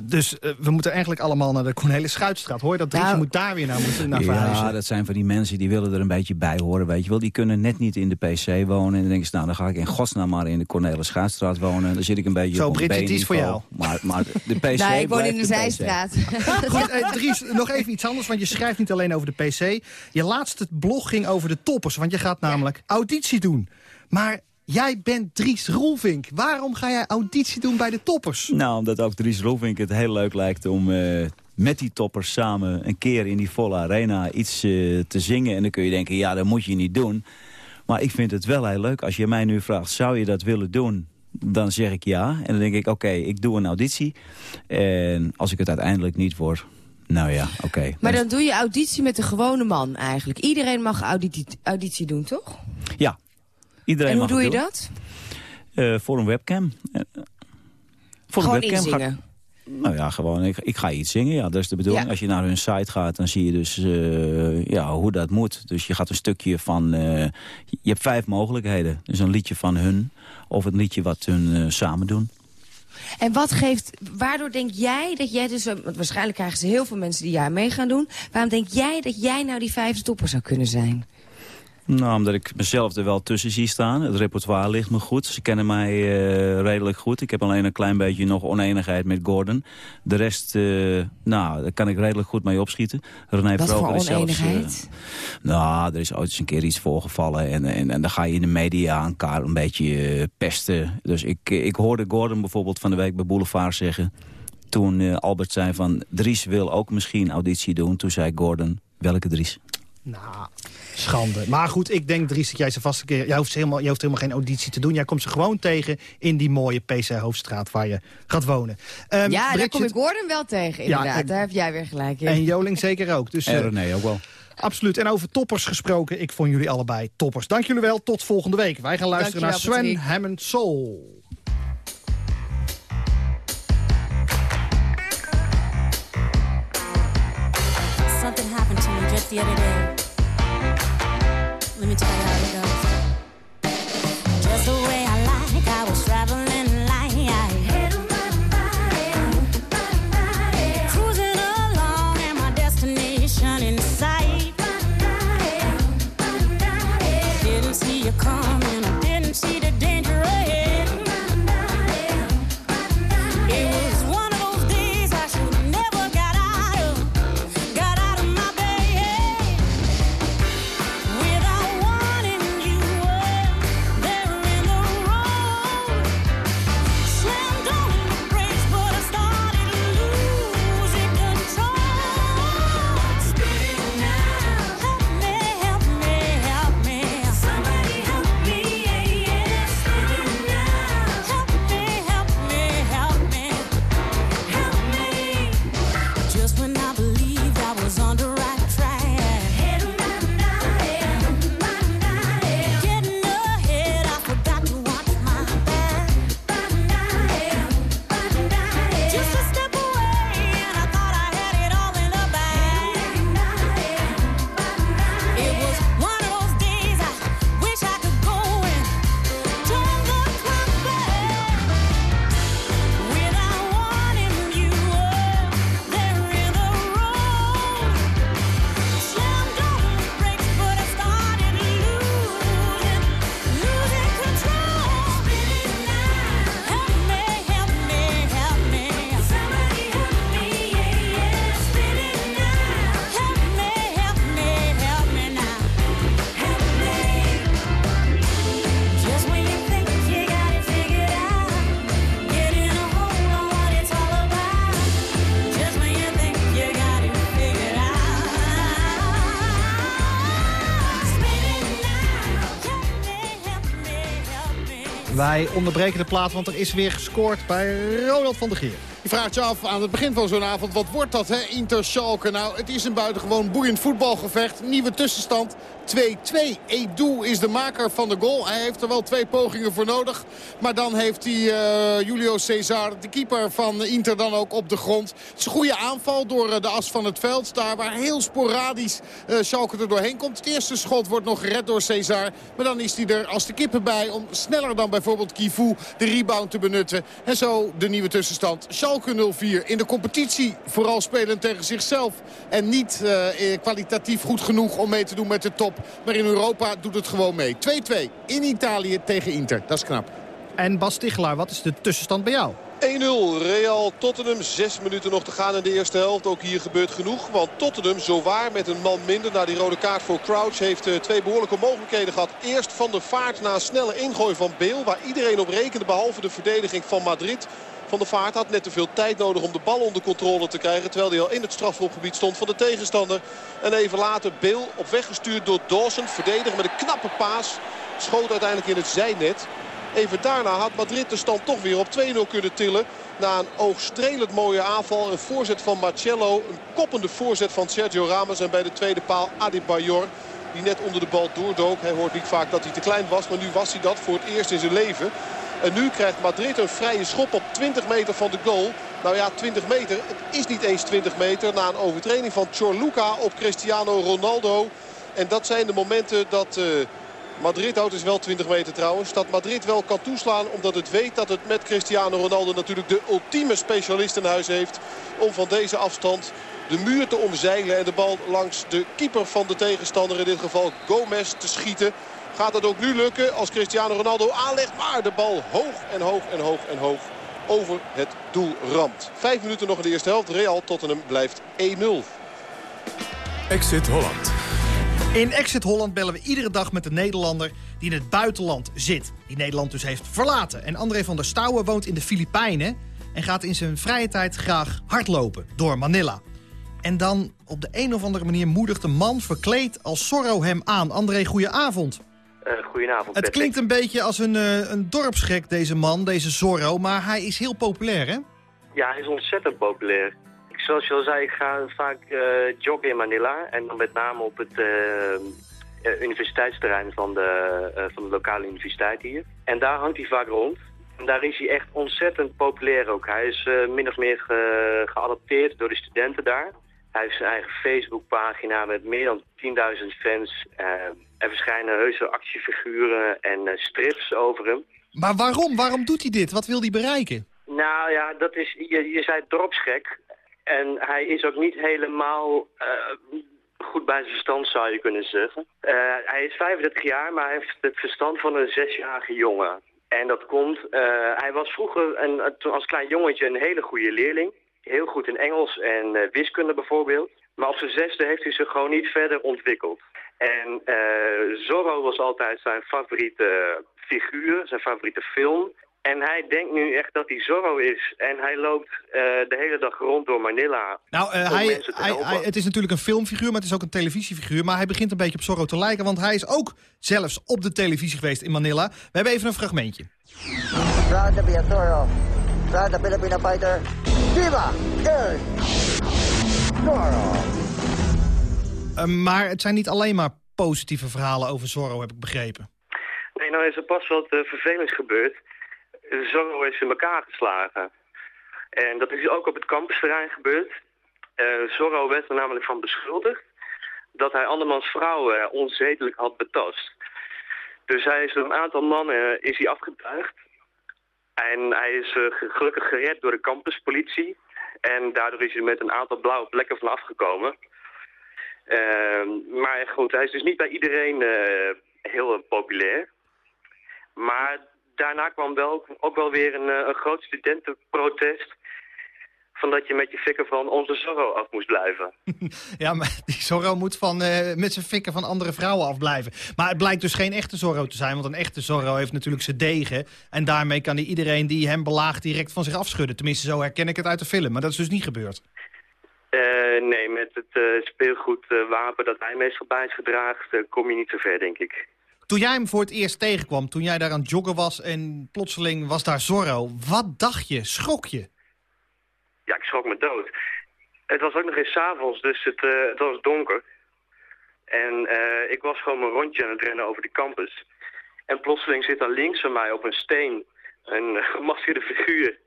Dus uh, we moeten eigenlijk allemaal naar de Cornelis Schuitstraat. Hoor je dat Dries nou, moet daar weer naar, moeten, naar verhuizen? Ja, dat zijn van die mensen die willen er een beetje bij horen. Weet je wel. Die kunnen net niet in de PC wonen. En dan denken ze, nou dan ga ik in godsnaam maar in de Cornelis Schuitstraat wonen. En dan zit ik een beetje Zo, op Bridget, is voor jou. Maar, maar de PC Nee, ik woon in de, Zijstraat. Goed, uh, Dries, nog even iets anders. Want je schrijft niet alleen over de PC. Je laatste blog ging over de toppers. Want je gaat namelijk auditie doen. Maar Jij bent Dries Roelvink. Waarom ga jij auditie doen bij de toppers? Nou, omdat ook Dries Roelvink het heel leuk lijkt om uh, met die toppers samen... een keer in die volle arena iets uh, te zingen. En dan kun je denken, ja, dat moet je niet doen. Maar ik vind het wel heel leuk. Als je mij nu vraagt, zou je dat willen doen? Dan zeg ik ja. En dan denk ik, oké, ik doe een auditie. En als ik het uiteindelijk niet word... Nou ja, oké. Okay. Maar dan doe je auditie met de gewone man eigenlijk. Iedereen mag auditie, auditie doen, toch? Ja, Iedereen en hoe doe je dat? Uh, voor een webcam. Uh, voor Gewoon een webcam inzingen? Ga ik, nou ja, gewoon, ik, ik, ga iets zingen. Ja, dat is de bedoeling. Ja. Als je naar hun site gaat, dan zie je dus uh, ja, hoe dat moet. Dus je gaat een stukje van... je hebt vijf mogelijkheden. Dus een liedje van hun of een liedje wat hun samen doen. En wat geeft, waardoor denk jij dat jij dus, want waarschijnlijk krijgen ze heel veel mensen die jaar mee gaan doen. Waarom denk jij dat jij nou die vijfde topper zou kunnen zijn? Nou, omdat ik mezelf er wel tussen zie staan. Het repertoire ligt me goed. Ze kennen mij uh, redelijk goed. Ik heb alleen een klein beetje nog oneenigheid met Gordon. De rest, uh, nou, daar kan ik redelijk goed mee opschieten. René Wat voor oneenigheid? Zelfs, uh, nou, er is ooit eens een keer iets voorgevallen. En, en, en dan ga je in de media aan elkaar een beetje pesten. Dus ik, ik hoorde Gordon bijvoorbeeld van de week bij Boulevard zeggen... Toen Albert zei van, Dries wil ook misschien auditie doen. Toen zei Gordon, welke Dries? Nou, schande. Maar goed, ik denk, Dries, dat jij ze vast een keer... Jij hoeft, helemaal, jij hoeft helemaal geen auditie te doen. Jij komt ze gewoon tegen in die mooie PC Hoofdstraat waar je gaat wonen. Um, ja, Bridget... daar kom ik Gordon wel tegen, inderdaad. Ja, daar heb jij weer gelijk in. En Joling zeker ook. Dus, en uh, René ook wel. Absoluut. En over toppers gesproken, ik vond jullie allebei toppers. Dank jullie wel, tot volgende week. Wij gaan luisteren naar Sven Hammond Soul. The other day. Let me tell you how it goes. Wij onderbreken de plaat, want er is weer gescoord bij Ronald van der Geer. Je vraagt je af aan het begin van zo'n avond, wat wordt dat, hè? Inter Schalke. Nou, het is een buitengewoon boeiend voetbalgevecht. Nieuwe tussenstand, 2-2. Edu is de maker van de goal. Hij heeft er wel twee pogingen voor nodig. Maar dan heeft hij uh, Julio Cesar, de keeper van Inter, dan ook op de grond. Het is een goede aanval door uh, de as van het veld. Daar waar heel sporadisch uh, Schalke er doorheen komt. Het eerste schot wordt nog gered door Cesar. Maar dan is hij er als de kippen bij om sneller dan bijvoorbeeld Kivu de rebound te benutten. En zo de nieuwe tussenstand. Schalke 0-4 in de competitie. Vooral spelend tegen zichzelf. En niet kwalitatief goed genoeg om mee te doen met de top. Maar in Europa doet het gewoon mee. 2-2 in Italië tegen Inter. Dat is knap. En Bas Tichelaar, wat is de tussenstand bij jou? 1-0 Real Tottenham. Zes minuten nog te gaan in de eerste helft. Ook hier gebeurt genoeg. Want Tottenham, zowaar met een man minder na die rode kaart voor Crouch... heeft uh, twee behoorlijke mogelijkheden gehad. Eerst van de vaart na een snelle ingooi van Beel... waar iedereen op rekende behalve de verdediging van Madrid... Van de Vaart had net te veel tijd nodig om de bal onder controle te krijgen. Terwijl hij al in het strafschopgebied stond van de tegenstander. En even later Beel op weg gestuurd door Dawson. Verdediger met een knappe paas. Schoot uiteindelijk in het zijnet. Even daarna had Madrid de stand toch weer op 2-0 kunnen tillen. Na een oogstrelend mooie aanval. Een voorzet van Marcello. Een koppende voorzet van Sergio Ramos. En bij de tweede paal Adebayor. Die net onder de bal doordook. Hij hoort niet vaak dat hij te klein was. Maar nu was hij dat voor het eerst in zijn leven. En nu krijgt Madrid een vrije schop op 20 meter van de goal. Nou ja, 20 meter. Het is niet eens 20 meter na een overtreding van Chorluca op Cristiano Ronaldo. En dat zijn de momenten dat uh, Madrid houdt is wel 20 meter trouwens. Dat Madrid wel kan toeslaan omdat het weet dat het met Cristiano Ronaldo natuurlijk de ultieme specialist in huis heeft. Om van deze afstand de muur te omzeilen en de bal langs de keeper van de tegenstander. In dit geval Gomez te schieten. Gaat het ook nu lukken als Cristiano Ronaldo aanlegt. Maar de bal hoog en hoog en hoog en hoog over het doel ramt. Vijf minuten nog in de eerste helft. Real Tottenham blijft 1-0. Exit Holland. In Exit Holland bellen we iedere dag met een Nederlander die in het buitenland zit. Die Nederland dus heeft verlaten. En André van der Stouwen woont in de Filipijnen... en gaat in zijn vrije tijd graag hardlopen door Manila. En dan op de een of andere manier moedigt een man verkleed als Zorro hem aan. André, goedenavond. Uh, goedenavond, Het klinkt een beetje als een, uh, een dorpsgek, deze man, deze Zorro. Maar hij is heel populair, hè? Ja, hij is ontzettend populair. Zoals je al zei, ik ga vaak uh, joggen in Manila. En dan met name op het universiteitsterrein van de, van de lokale universiteit hier. En daar hangt hij vaak rond. En daar is hij echt ontzettend populair ook. Hij is min of meer ge geadopteerd door de studenten daar. Hij heeft zijn eigen Facebookpagina met meer dan 10.000 fans. Uh, er verschijnen heuse actiefiguren en uh, strips over hem. Maar waarom? Waarom doet hij dit? Wat wil hij bereiken? Nou ja, dat is, je, je zei dorpsgek. En hij is ook niet helemaal uh, goed bij zijn verstand, zou je kunnen zeggen. hij is 35 jaar, maar hij heeft het verstand van een zesjarige jongen. En dat komt, hij was vroeger een, als klein jongetje een hele goede leerling heel goed in Engels en uh, wiskunde bijvoorbeeld. Maar op zijn zesde heeft hij zich gewoon niet verder ontwikkeld. En uh, Zorro was altijd zijn favoriete figuur, zijn favoriete film. En hij denkt nu echt dat hij Zorro is. En hij loopt uh, de hele dag rond door Manila. Nou, uh, hij, hij, hij, het is natuurlijk een filmfiguur, maar het is ook een televisiefiguur. Maar hij begint een beetje op Zorro te lijken, want hij is ook zelfs op de televisie geweest in Manila. We hebben even een fragmentje. Proud to be a Zorro. Proud the Filipino fighter. Viva el Zorro! Uh, maar het zijn niet alleen maar positieve verhalen over Zorro, heb ik begrepen. Nee, nou is er pas wat uh, vervelends gebeurd. Zorro is in elkaar geslagen. En dat is ook op het campusterrein gebeurd. Uh, Zorro werd er namelijk van beschuldigd dat hij andermans vrouwen onzedelijk had betast. Dus hij is door een aantal mannen is hij afgetuigd. En hij is uh, gelukkig gered door de campuspolitie. En daardoor is hij met een aantal blauwe plekken van afgekomen. Uh, maar goed, hij is dus niet bij iedereen uh, heel populair. Maar daarna kwam wel, ook wel weer een, een groot studentenprotest van dat je met je fikken van onze Zorro af moest blijven. ja, maar die Zorro moet van, uh, met zijn fikken van andere vrouwen afblijven. Maar het blijkt dus geen echte Zorro te zijn, want een echte Zorro heeft natuurlijk zijn degen. En daarmee kan hij iedereen die hem belaagt direct van zich afschudden. Tenminste, zo herken ik het uit de film, maar dat is dus niet gebeurd. Uh, nee, met het uh, speelgoedwapen dat hij meestal bij zich gedraagt, kom je niet zo ver, denk ik. Toen jij hem voor het eerst tegenkwam, toen jij daar aan het joggen was... en plotseling was daar Zorro, wat dacht je? Schrok je? Ja, ik schrok me dood. Het was ook nog eens avonds, dus het, eh, het was donker. En eh, ik was gewoon mijn rondje aan het rennen over de campus. En plotseling zit er links van mij op een steen een gemaskerde figuur.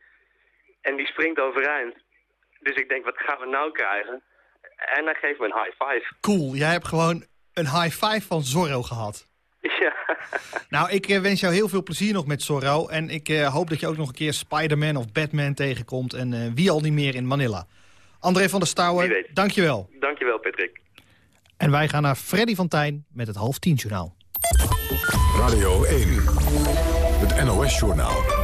En die springt overeind. Dus ik denk, wat gaan we nou krijgen? En hij geeft me een high five. Cool, jij hebt gewoon een high five van Zorro gehad. Ja. Nou, ik eh, wens jou heel veel plezier nog met Zorro. En ik eh, hoop dat je ook nog een keer Spider-Man of Batman tegenkomt. En eh, wie al niet meer in Manila. André van der Stouwen, dankjewel. Dankjewel, Patrick. En wij gaan naar Freddy van Tijn met het half tien journaal. Radio 1, het NOS-journaal.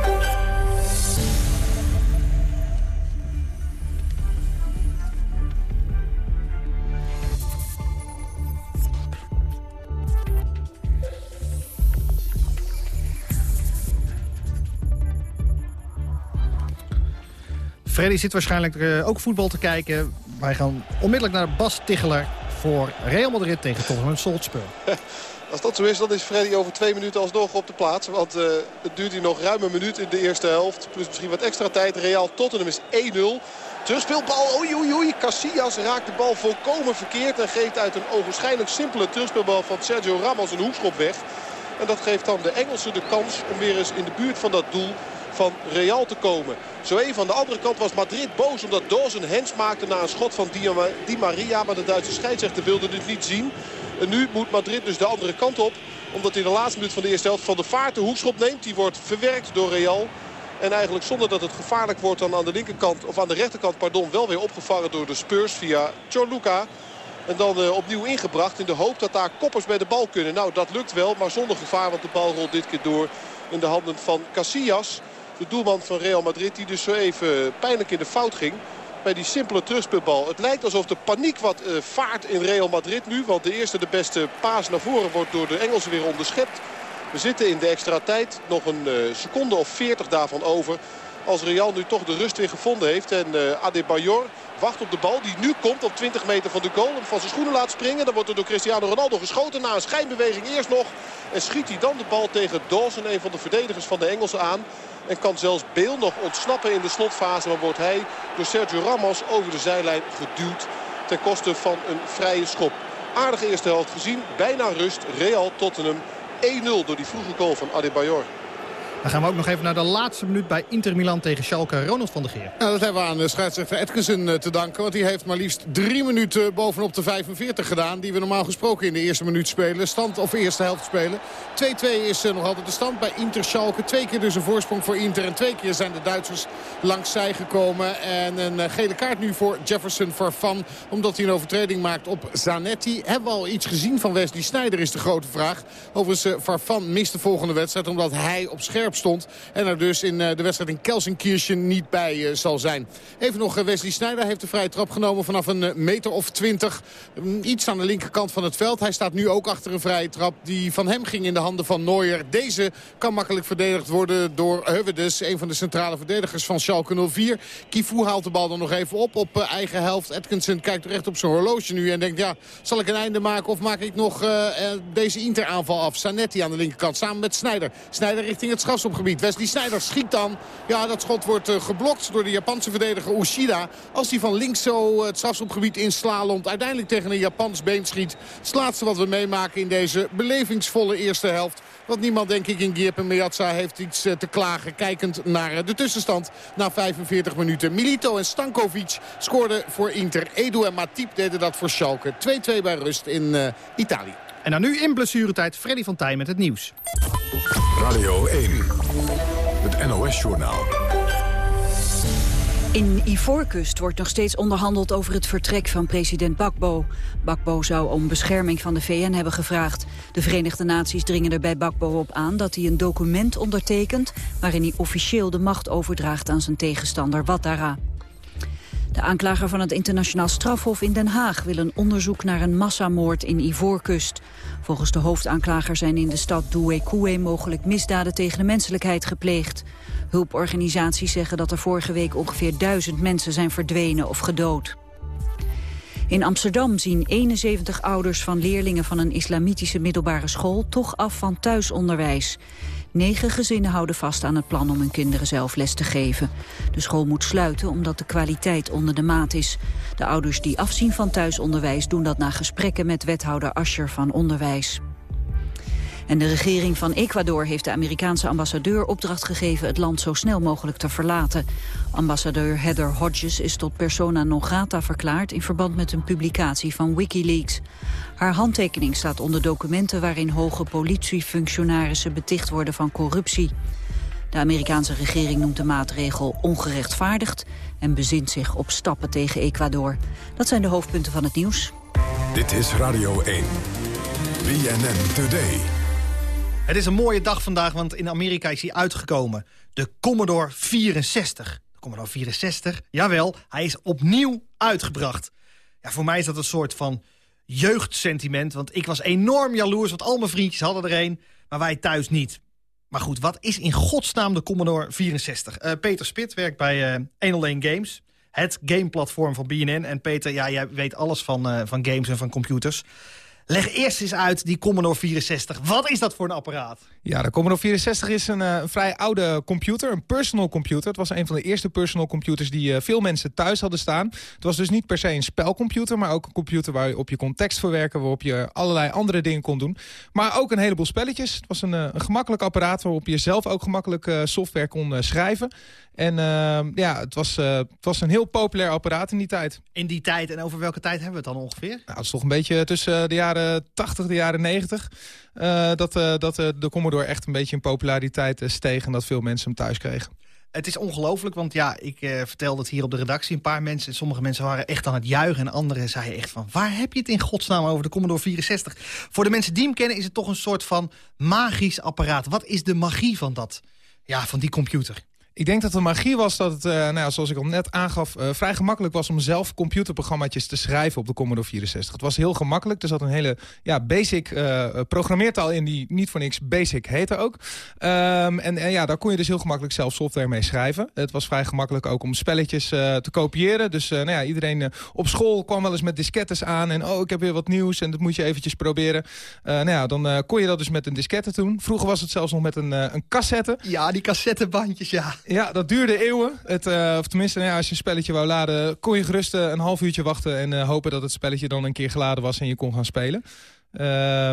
Freddy zit waarschijnlijk eh, ook voetbal te kijken. Wij gaan onmiddellijk naar Bas Ticheler voor Real Madrid tegen Tottenham Hotspur. Als dat zo is, dan is Freddy over twee minuten alsnog op de plaats. Want uh, het duurt hier nog ruim een minuut in de eerste helft. Plus misschien wat extra tijd. Real Tottenham is 1-0. Terugspeelbal, oei oei oei. Casillas raakt de bal volkomen verkeerd. En geeft uit een ogenschijnlijk simpele terugspeelbal van Sergio Ramos een hoekschop weg. En dat geeft dan de Engelsen de kans om weer eens in de buurt van dat doel van Real te komen. Zo even aan de andere kant was Madrid boos omdat Dawson hens maakte na een schot van Di Maria. Maar de Duitse scheidsrechter wilde dit niet zien. En nu moet Madrid dus de andere kant op. Omdat in de laatste minuut van de eerste helft van de vaart de hoekschop neemt. Die wordt verwerkt door Real. En eigenlijk zonder dat het gevaarlijk wordt dan aan de linkerkant, of aan de rechterkant, pardon, wel weer opgevangen door de Spurs via Chorluca. En dan uh, opnieuw ingebracht in de hoop dat daar koppers bij de bal kunnen. Nou, dat lukt wel, maar zonder gevaar, want de bal rolt dit keer door in de handen van Casillas. De doelman van Real Madrid die dus zo even pijnlijk in de fout ging bij die simpele terugspeelbal. Het lijkt alsof de paniek wat uh, vaart in Real Madrid nu. Want de eerste de beste paas naar voren wordt door de Engelsen weer onderschept. We zitten in de extra tijd. Nog een uh, seconde of 40 daarvan over. Als Real nu toch de rust weer gevonden heeft. En uh, Adebayor wacht op de bal die nu komt op 20 meter van de goal. Hem van zijn schoenen laat springen. Dan wordt er door Cristiano Ronaldo geschoten na een schijnbeweging eerst nog. En schiet hij dan de bal tegen Dawson, een van de verdedigers van de Engelsen aan. En kan zelfs Beel nog ontsnappen in de slotfase. Maar wordt hij door Sergio Ramos over de zijlijn geduwd. Ten koste van een vrije schop. Aardige eerste helft gezien. Bijna rust. Real Tottenham 1-0 door die vroege goal van Adebayor. Dan gaan we ook nog even naar de laatste minuut bij Inter Milan tegen Schalke. Ronald van der Geer. Nou, dat hebben we aan de scheidsrechter Edkensen eh, te danken. Want die heeft maar liefst drie minuten bovenop de 45 gedaan. Die we normaal gesproken in de eerste minuut spelen. Stand of eerste helft spelen. 2-2 is eh, nog altijd de stand bij Inter Schalke. Twee keer dus een voorsprong voor Inter. En twee keer zijn de Duitsers langs zij gekomen. En een eh, gele kaart nu voor Jefferson Farfan. Omdat hij een overtreding maakt op Zanetti. Hebben we al iets gezien van Wesley Sneijder is de grote vraag. Overigens Farfan mist de volgende wedstrijd. Omdat hij op scherp stond. En er dus in de wedstrijd in Kelsenkirchen niet bij zal zijn. Even nog Wesley Sneijder heeft de vrije trap genomen vanaf een meter of twintig. Iets aan de linkerkant van het veld. Hij staat nu ook achter een vrije trap die van hem ging in de handen van Neuer. Deze kan makkelijk verdedigd worden door Heuwedes, een van de centrale verdedigers van Schalke 04. Kifu haalt de bal dan nog even op op eigen helft. Atkinson kijkt recht op zijn horloge nu en denkt, ja, zal ik een einde maken of maak ik nog uh, deze Inter-aanval af? Sanetti aan de linkerkant samen met Sneijder. Sneijder richting het strafschopgebied. Wesley Sneijder schiet dan. Ja, dat schot wordt geblokt door de Japanse verdediger Ushida. Als hij van links zo het strafschopgebied inslalomt. Uiteindelijk tegen een Japans been schiet. Het laatste wat we meemaken in deze belevingsvolle eerste helft. Want niemand, denk ik, in Gierpen Meazza heeft iets te klagen. Kijkend naar de tussenstand na 45 minuten. Milito en Stankovic scoorden voor Inter. Edu en Matip deden dat voor Schalke. 2-2 bij rust in Italië. En dan nu in blessuretijd Freddy van Tijn met het nieuws. Radio 1, het NOS-journaal. In Ivoorkust wordt nog steeds onderhandeld over het vertrek van president Bakbo. Bakbo zou om bescherming van de VN hebben gevraagd. De Verenigde Naties dringen er bij Bakbo op aan dat hij een document ondertekent... waarin hij officieel de macht overdraagt aan zijn tegenstander Ouattara. De aanklager van het internationaal strafhof in Den Haag wil een onderzoek naar een massamoord in Ivoorkust. Volgens de hoofdaanklager zijn in de stad Douekoué mogelijk misdaden tegen de menselijkheid gepleegd. Hulporganisaties zeggen dat er vorige week ongeveer duizend mensen zijn verdwenen of gedood. In Amsterdam zien 71 ouders van leerlingen van een islamitische middelbare school toch af van thuisonderwijs. Negen gezinnen houden vast aan het plan om hun kinderen zelf les te geven. De school moet sluiten omdat de kwaliteit onder de maat is. De ouders die afzien van thuisonderwijs doen dat na gesprekken met wethouder Ascher van Onderwijs. En de regering van Ecuador heeft de Amerikaanse ambassadeur opdracht gegeven het land zo snel mogelijk te verlaten. Ambassadeur Heather Hodges is tot persona non grata verklaard in verband met een publicatie van Wikileaks. Haar handtekening staat onder documenten waarin hoge politiefunctionarissen beticht worden van corruptie. De Amerikaanse regering noemt de maatregel ongerechtvaardigd en bezint zich op stappen tegen Ecuador. Dat zijn de hoofdpunten van het nieuws. Dit is Radio 1. BNN Today. Het is een mooie dag vandaag, want in Amerika is hij uitgekomen. De Commodore 64. Commodore 64, jawel, hij is opnieuw uitgebracht. Ja, voor mij is dat een soort van jeugdsentiment. Want ik was enorm jaloers, want al mijn vriendjes hadden er een. Maar wij thuis niet. Maar goed, wat is in godsnaam de Commodore 64? Uh, Peter Spit werkt bij uh, 101 Games. Het gameplatform van BNN. En Peter, ja, jij weet alles van, uh, van games en van computers. Leg eerst eens uit die Commodore 64. Wat is dat voor een apparaat? Ja, de Commodore 64 is een, uh, een, vrij oude computer, een personal computer. Het was een van de eerste personal computers die uh, veel mensen thuis hadden staan. Het was dus niet per se een spelcomputer, maar ook een computer waarop je kon tekst verwerken, waarop je allerlei andere dingen kon doen. Maar ook een heleboel spelletjes. Het was een, uh, een gemakkelijk apparaat waarop je zelf ook gemakkelijk software kon schrijven. En ehm, ja, het was, het was een heel populair apparaat in die tijd. In die tijd, en over welke tijd hebben we het dan ongeveer? Nou, het is toch een beetje tussen de jaren 80, de jaren 90... Uh, dat, uh, dat uh, de Commodore echt een beetje in populariteit steeg... en dat veel mensen hem thuis kregen. Het is ongelooflijk, want ja, ik vertelde het hier op de redactie. Een paar mensen, sommige mensen waren echt aan het juichen... en anderen zeiden echt van, waar heb je het in godsnaam over de Commodore 64? Voor de mensen die hem kennen is het toch een soort van magisch apparaat. Wat is de magie van dat, ja, van die computer? Ik denk dat de magie was dat het, uh, nou ja, zoals ik al net aangaf... Uh, vrij gemakkelijk was om zelf computerprogramma's te schrijven op de Commodore 64. Het was heel gemakkelijk. Er zat een hele ja, basic uh, programmeertaal in die niet voor niks basic heette ook. En, en, ja, daar kon je dus heel gemakkelijk zelf software mee schrijven. Het was vrij gemakkelijk ook om spelletjes te kopiëren. Dus nou ja, iedereen op school kwam wel eens met diskettes aan. En oh, ik heb weer wat nieuws en dat moet je eventjes proberen. nou ja, dan kon je dat dus met een diskette doen. Vroeger was het zelfs nog met een, een cassette. Ja, die cassettebandjes, ja. Ja, dat duurde eeuwen. Het, uh, of tenminste, nou ja, als je een spelletje wou laden... kon je gerust uh, een half uurtje wachten... en uh, hopen dat het spelletje dan een keer geladen was... en je kon gaan spelen.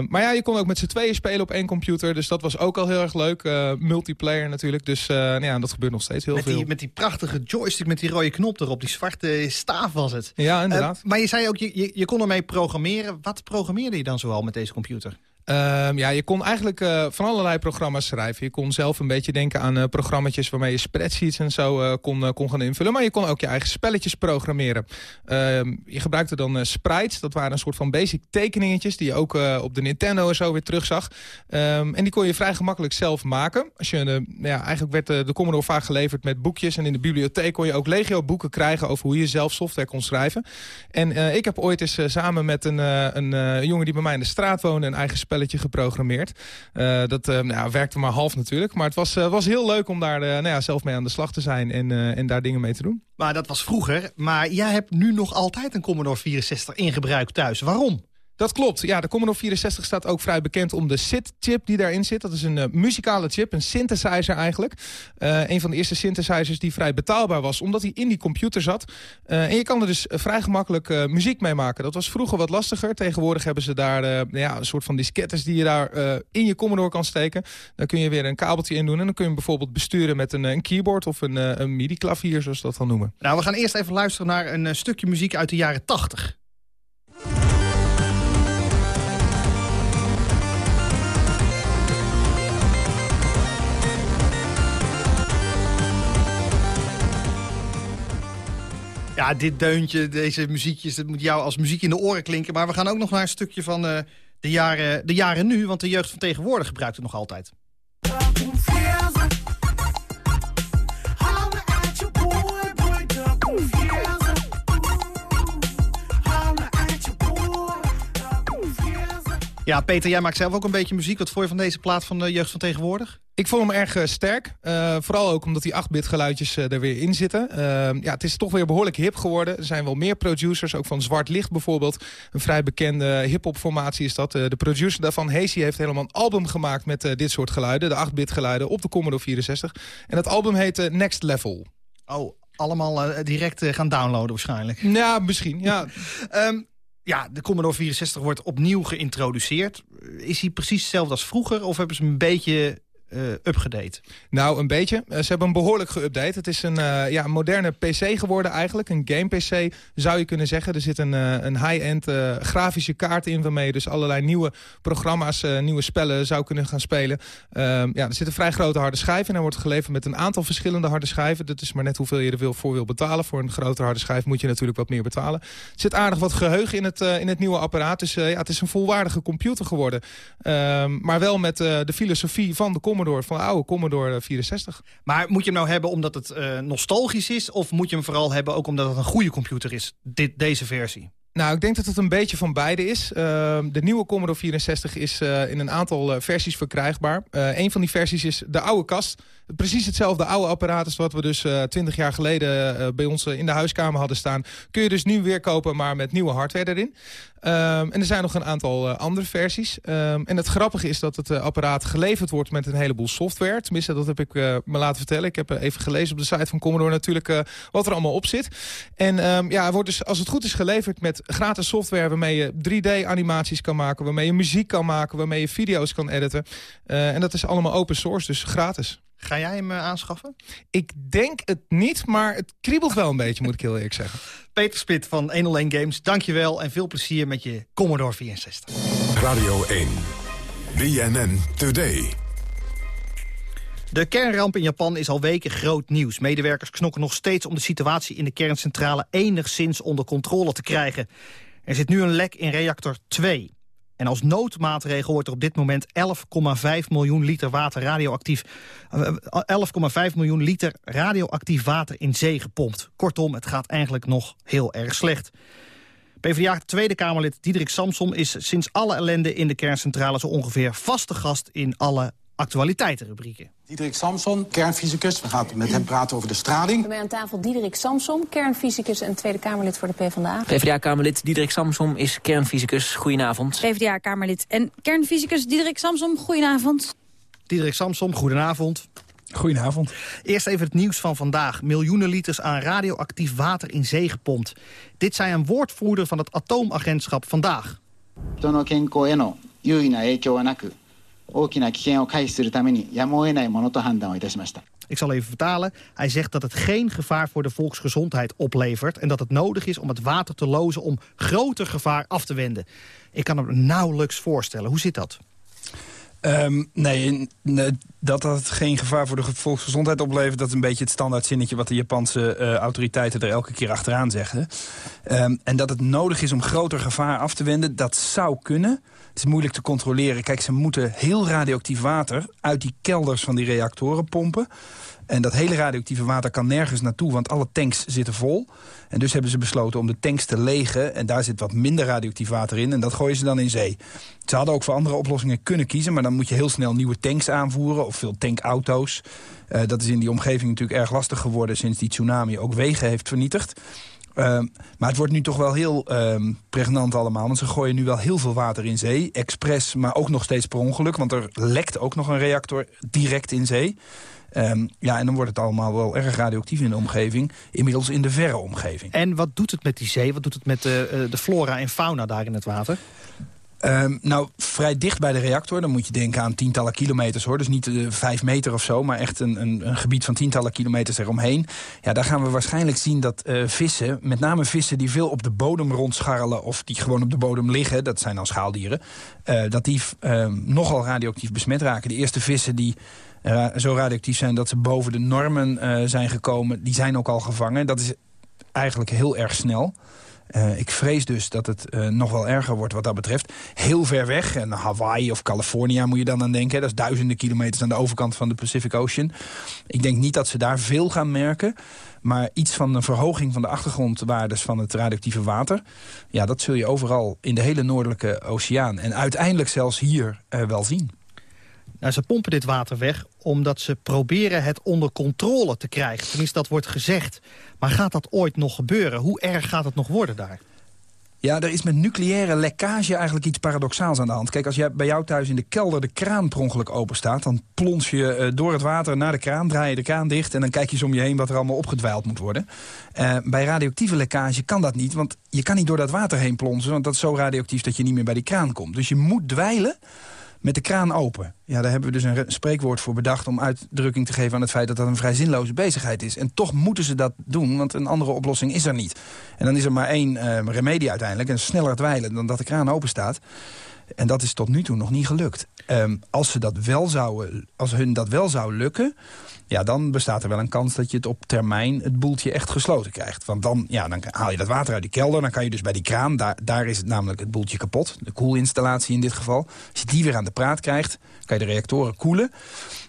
maar ja, je kon ook met z'n tweeën spelen op één computer. Dus dat was ook al heel erg leuk. multiplayer natuurlijk. Dus nou ja, dat gebeurt nog steeds heel met veel. Die, met die prachtige joystick met die rode knop erop. Die zwarte staaf was het. Ja, inderdaad. maar je zei ook, je, je, je kon ermee programmeren. Wat programmeerde je dan zoal met deze computer? Um, ja, je kon eigenlijk uh, van allerlei programma's schrijven. Je kon zelf een beetje denken aan uh, programma's waarmee je spreadsheets en zo uh, kon, kon gaan invullen. Maar je kon ook je eigen spelletjes programmeren. Um, je gebruikte dan sprites. Dat waren een soort van basic tekeningetjes die je ook op de Nintendo en zo weer terugzag. Um, en die kon je vrij gemakkelijk zelf maken. Als je, ja, eigenlijk werd de Commodore vaak geleverd met boekjes. En in de bibliotheek kon je ook legio boeken krijgen over hoe je zelf software kon schrijven. En ik heb ooit eens samen met een, een jongen die bij mij in de straat woonde een eigen spelletje geprogrammeerd. Uh, dat uh, nou, werkte maar half natuurlijk. Maar het was, uh, was heel leuk om daar nou ja, zelf mee aan de slag te zijn en, en daar dingen mee te doen. Maar dat was vroeger. Maar jij hebt nu nog altijd een Commodore 64 in gebruik thuis. Waarom? Dat klopt. Ja, de Commodore 64 staat ook vrij bekend om de SID-chip die daarin zit. Dat is een uh, muzikale chip, een synthesizer eigenlijk. Uh, een van de eerste synthesizers die vrij betaalbaar was, omdat hij in die computer zat. Uh, en je kan er dus vrij gemakkelijk muziek mee maken. Dat was vroeger wat lastiger. Tegenwoordig hebben ze daar ja, een soort van diskettes die je daar in je Commodore kan steken. Dan kun je weer een kabeltje in doen en dan kun je bijvoorbeeld besturen met een, een keyboard of een, een MIDI-klavier, zoals dat dan noemen. Nou, we gaan eerst even luisteren naar een stukje muziek uit de jaren 80. Ja, dit deuntje, deze muziekjes, dat moet jou als muziek in de oren klinken. Maar we gaan ook nog naar een stukje van uh, de, jaren, de jaren nu, want de jeugd van tegenwoordig gebruikt het nog altijd. Ja, Peter, jij maakt zelf ook een beetje muziek. Wat vond je van deze plaat van de jeugd van tegenwoordig? Ik vond hem erg eh, sterk. Uh, vooral ook omdat die 8-bit geluidjes uh, er weer in zitten. ja, het is toch weer behoorlijk hip geworden. Er zijn wel meer producers, ook van Zwart Licht bijvoorbeeld. Een vrij bekende hip-hop formatie is dat. de producer daarvan, Hazy, heeft helemaal een album gemaakt met dit soort geluiden. De 8-bit geluiden op de Commodore 64. En dat album heet Next Level. Oh, allemaal direct gaan downloaden waarschijnlijk. Ja, misschien, ja. um, ja, de Commodore 64 wordt opnieuw geïntroduceerd. Is hij precies hetzelfde als vroeger? Of hebben ze een beetje uh, upgedate? Nou, een beetje. Uh, ze hebben hem behoorlijk geüpdate. Het is een, uh, ja, moderne PC geworden eigenlijk. Een game-PC zou je kunnen zeggen. Er zit een, een high-end grafische kaart in... waarmee je dus allerlei nieuwe programma's, nieuwe spellen zou kunnen gaan spelen. Ehm, ja, er zit een vrij grote harde schijf in. Hij wordt geleverd met een aantal verschillende harde schijven. Dat is maar net hoeveel je er voor wil betalen. Voor een grotere harde schijf moet je natuurlijk wat meer betalen. Er zit aardig wat geheugen in het, in het nieuwe apparaat. Dus het is een volwaardige computer geworden. Ehm, maar wel met de filosofie van de Commodore, van de oude Commodore 64. Maar moet je hem nou hebben omdat het uh, nostalgisch is... of moet je hem vooral hebben ook omdat het een goede computer is, dit, deze versie? Nou, ik denk dat het een beetje van beide is. Uh, de nieuwe Commodore 64 is uh, in een aantal versies verkrijgbaar. een van die versies is de oude kast. Precies hetzelfde oude apparaat als wat we dus 20 jaar geleden bij ons in de huiskamer hadden staan. Kun je dus nu weer kopen, maar met nieuwe hardware erin. Um, en er zijn nog een aantal andere versies. Um, en het grappige is dat het apparaat geleverd wordt met een heleboel software. Tenminste, dat heb ik me laten vertellen. Ik heb even gelezen op de site van Commodore natuurlijk wat er allemaal op zit. En um, ja, wordt dus, als het goed is geleverd met gratis software waarmee je 3D-animaties kan maken... waarmee je muziek kan maken, waarmee je video's kan editen. En dat is allemaal open source, dus gratis. Ga jij hem uh, aanschaffen? Ik denk het niet, maar het kriebelt wel een beetje, moet ik heel eerlijk zeggen. Peter Spit van 101 Games, dankjewel en veel plezier met je Commodore 64. Radio 1, BNN Today. De kernramp in Japan is al weken groot nieuws. Medewerkers knokken nog steeds om de situatie in de kerncentrale enigszins onder controle te krijgen. Er zit nu een lek in reactor 2. En als noodmaatregel wordt er op dit moment 11,5 miljoen liter water radioactief 11,5 miljoen liter radioactief water in zee gepompt. Kortom, het gaat eigenlijk nog heel erg slecht. PvdA Tweede Kamerlid Diederik Samsom is sinds alle ellende in de kerncentrale zo ongeveer vaste gast in alle actualiteitenrubrieken. Diederik Samson, kernfysicus. We gaan met hem praten over de straling. Bij aan tafel Diederik Samson, kernfysicus en Tweede Kamerlid voor de PvdA. PvdA-Kamerlid Diederik Samson is kernfysicus. Goedenavond. PvdA-Kamerlid en kernfysicus Diederik Samson, goedenavond. Diederik Samson, goedenavond. Goedenavond. Eerst even het nieuws van vandaag. Miljoenen liters aan radioactief water in zee gepompt. Dit zei een woordvoerder van het atoomagentschap vandaag. 大きな危険を回避するためにやむを得ないものと判断をいたしました。Ik zal even vertalen. Hij zegt dat het geen gevaar voor de volksgezondheid oplevert... en dat het nodig is om het water te lozen om groter gevaar af te wenden. Ik kan me nauwelijks voorstellen. Hoe zit dat? Um, nee, dat dat geen gevaar voor de volksgezondheid oplevert... dat is een beetje het standaard zinnetje wat de Japanse uh, autoriteiten er elke keer achteraan zeggen. Um, en dat het nodig is om groter gevaar af te wenden, dat zou kunnen... Is moeilijk te controleren. Kijk, ze moeten heel radioactief water uit die kelders van die reactoren pompen. En dat hele radioactieve water kan nergens naartoe, want alle tanks zitten vol. En dus hebben ze besloten om de tanks te legen. En daar zit wat minder radioactief water in. En dat gooien ze dan in zee. Ze hadden ook voor andere oplossingen kunnen kiezen. Maar dan moet je heel snel nieuwe tanks aanvoeren. Of veel tankauto's. Uh, dat is in die omgeving natuurlijk erg lastig geworden... sinds die tsunami ook wegen heeft vernietigd. Uh, maar het wordt nu toch wel heel uh, pregnant allemaal. Want ze gooien nu wel heel veel water in zee. Expres, maar ook nog steeds per ongeluk. Want er lekt ook nog een reactor direct in zee. Um, ja, en dan wordt het allemaal wel erg radioactief in de omgeving. Inmiddels in de verre omgeving. En wat doet het met die zee? Wat doet het met de, uh, de flora en fauna daar in het water? Um, nou, vrij dicht bij de reactor. Dan moet je denken aan tientallen kilometers hoor. Dus niet uh, vijf meter of zo, maar echt een, een, een, gebied van tientallen kilometers eromheen. Ja, daar gaan we waarschijnlijk zien dat uh, vissen, met name vissen die veel op de bodem rondscharrelen... of die gewoon op de bodem liggen, dat zijn dan schaaldieren... Uh, dat die nogal radioactief besmet raken. De eerste vissen die zo radioactief zijn dat ze boven de normen zijn gekomen... die zijn ook al gevangen. Dat is eigenlijk heel erg snel... Uh, ik vrees dus dat het uh, nog wel erger wordt wat dat betreft. Heel ver weg, en Hawaii of California moet je dan aan denken. Dat is duizenden kilometers aan de overkant van de Pacific Ocean. Ik denk niet dat ze daar veel gaan merken. Maar iets van een verhoging van de achtergrondwaardes van het radioactieve water... ja, dat zul je overal in de hele noordelijke oceaan... en uiteindelijk zelfs hier uh, wel zien. Nou, ze pompen dit water weg omdat ze proberen het onder controle te krijgen. Tenminste, dat wordt gezegd. Maar gaat dat ooit nog gebeuren? Hoe erg gaat het nog worden daar? Ja, er is met nucleaire lekkage eigenlijk iets paradoxaals aan de hand. Kijk, als jij bij jou thuis in de kelder de kraan per ongeluk open staat... dan plons je uh, door het water naar de kraan, draai je de kraan dicht... en dan kijk je om je heen wat er allemaal opgedwijld moet worden. Uh, bij radioactieve lekkage kan dat niet, want je kan niet door dat water heen plonsen... want dat is zo radioactief dat je niet meer bij die kraan komt. Dus je moet dweilen met de kraan open. Ja, daar hebben we dus een spreekwoord voor bedacht... om uitdrukking te geven aan het feit dat dat een vrij zinloze bezigheid is. En toch moeten ze dat doen, want een andere oplossing is er niet. En dan is er maar één uh, remedie uiteindelijk... en sneller dweilen dan dat de kraan open staat. En dat is tot nu toe nog niet gelukt. Um, als, ze dat wel zouden, als hun dat wel zou lukken ja, dan bestaat er wel een kans dat je het op termijn het boeltje echt gesloten krijgt. Want dan, ja, dan haal je dat water uit die kelder, dan kan je dus bij die kraan, daar, daar is het namelijk het boeltje kapot. De koelinstallatie in dit geval. Als je die weer aan de praat krijgt, kan je de reactoren koelen.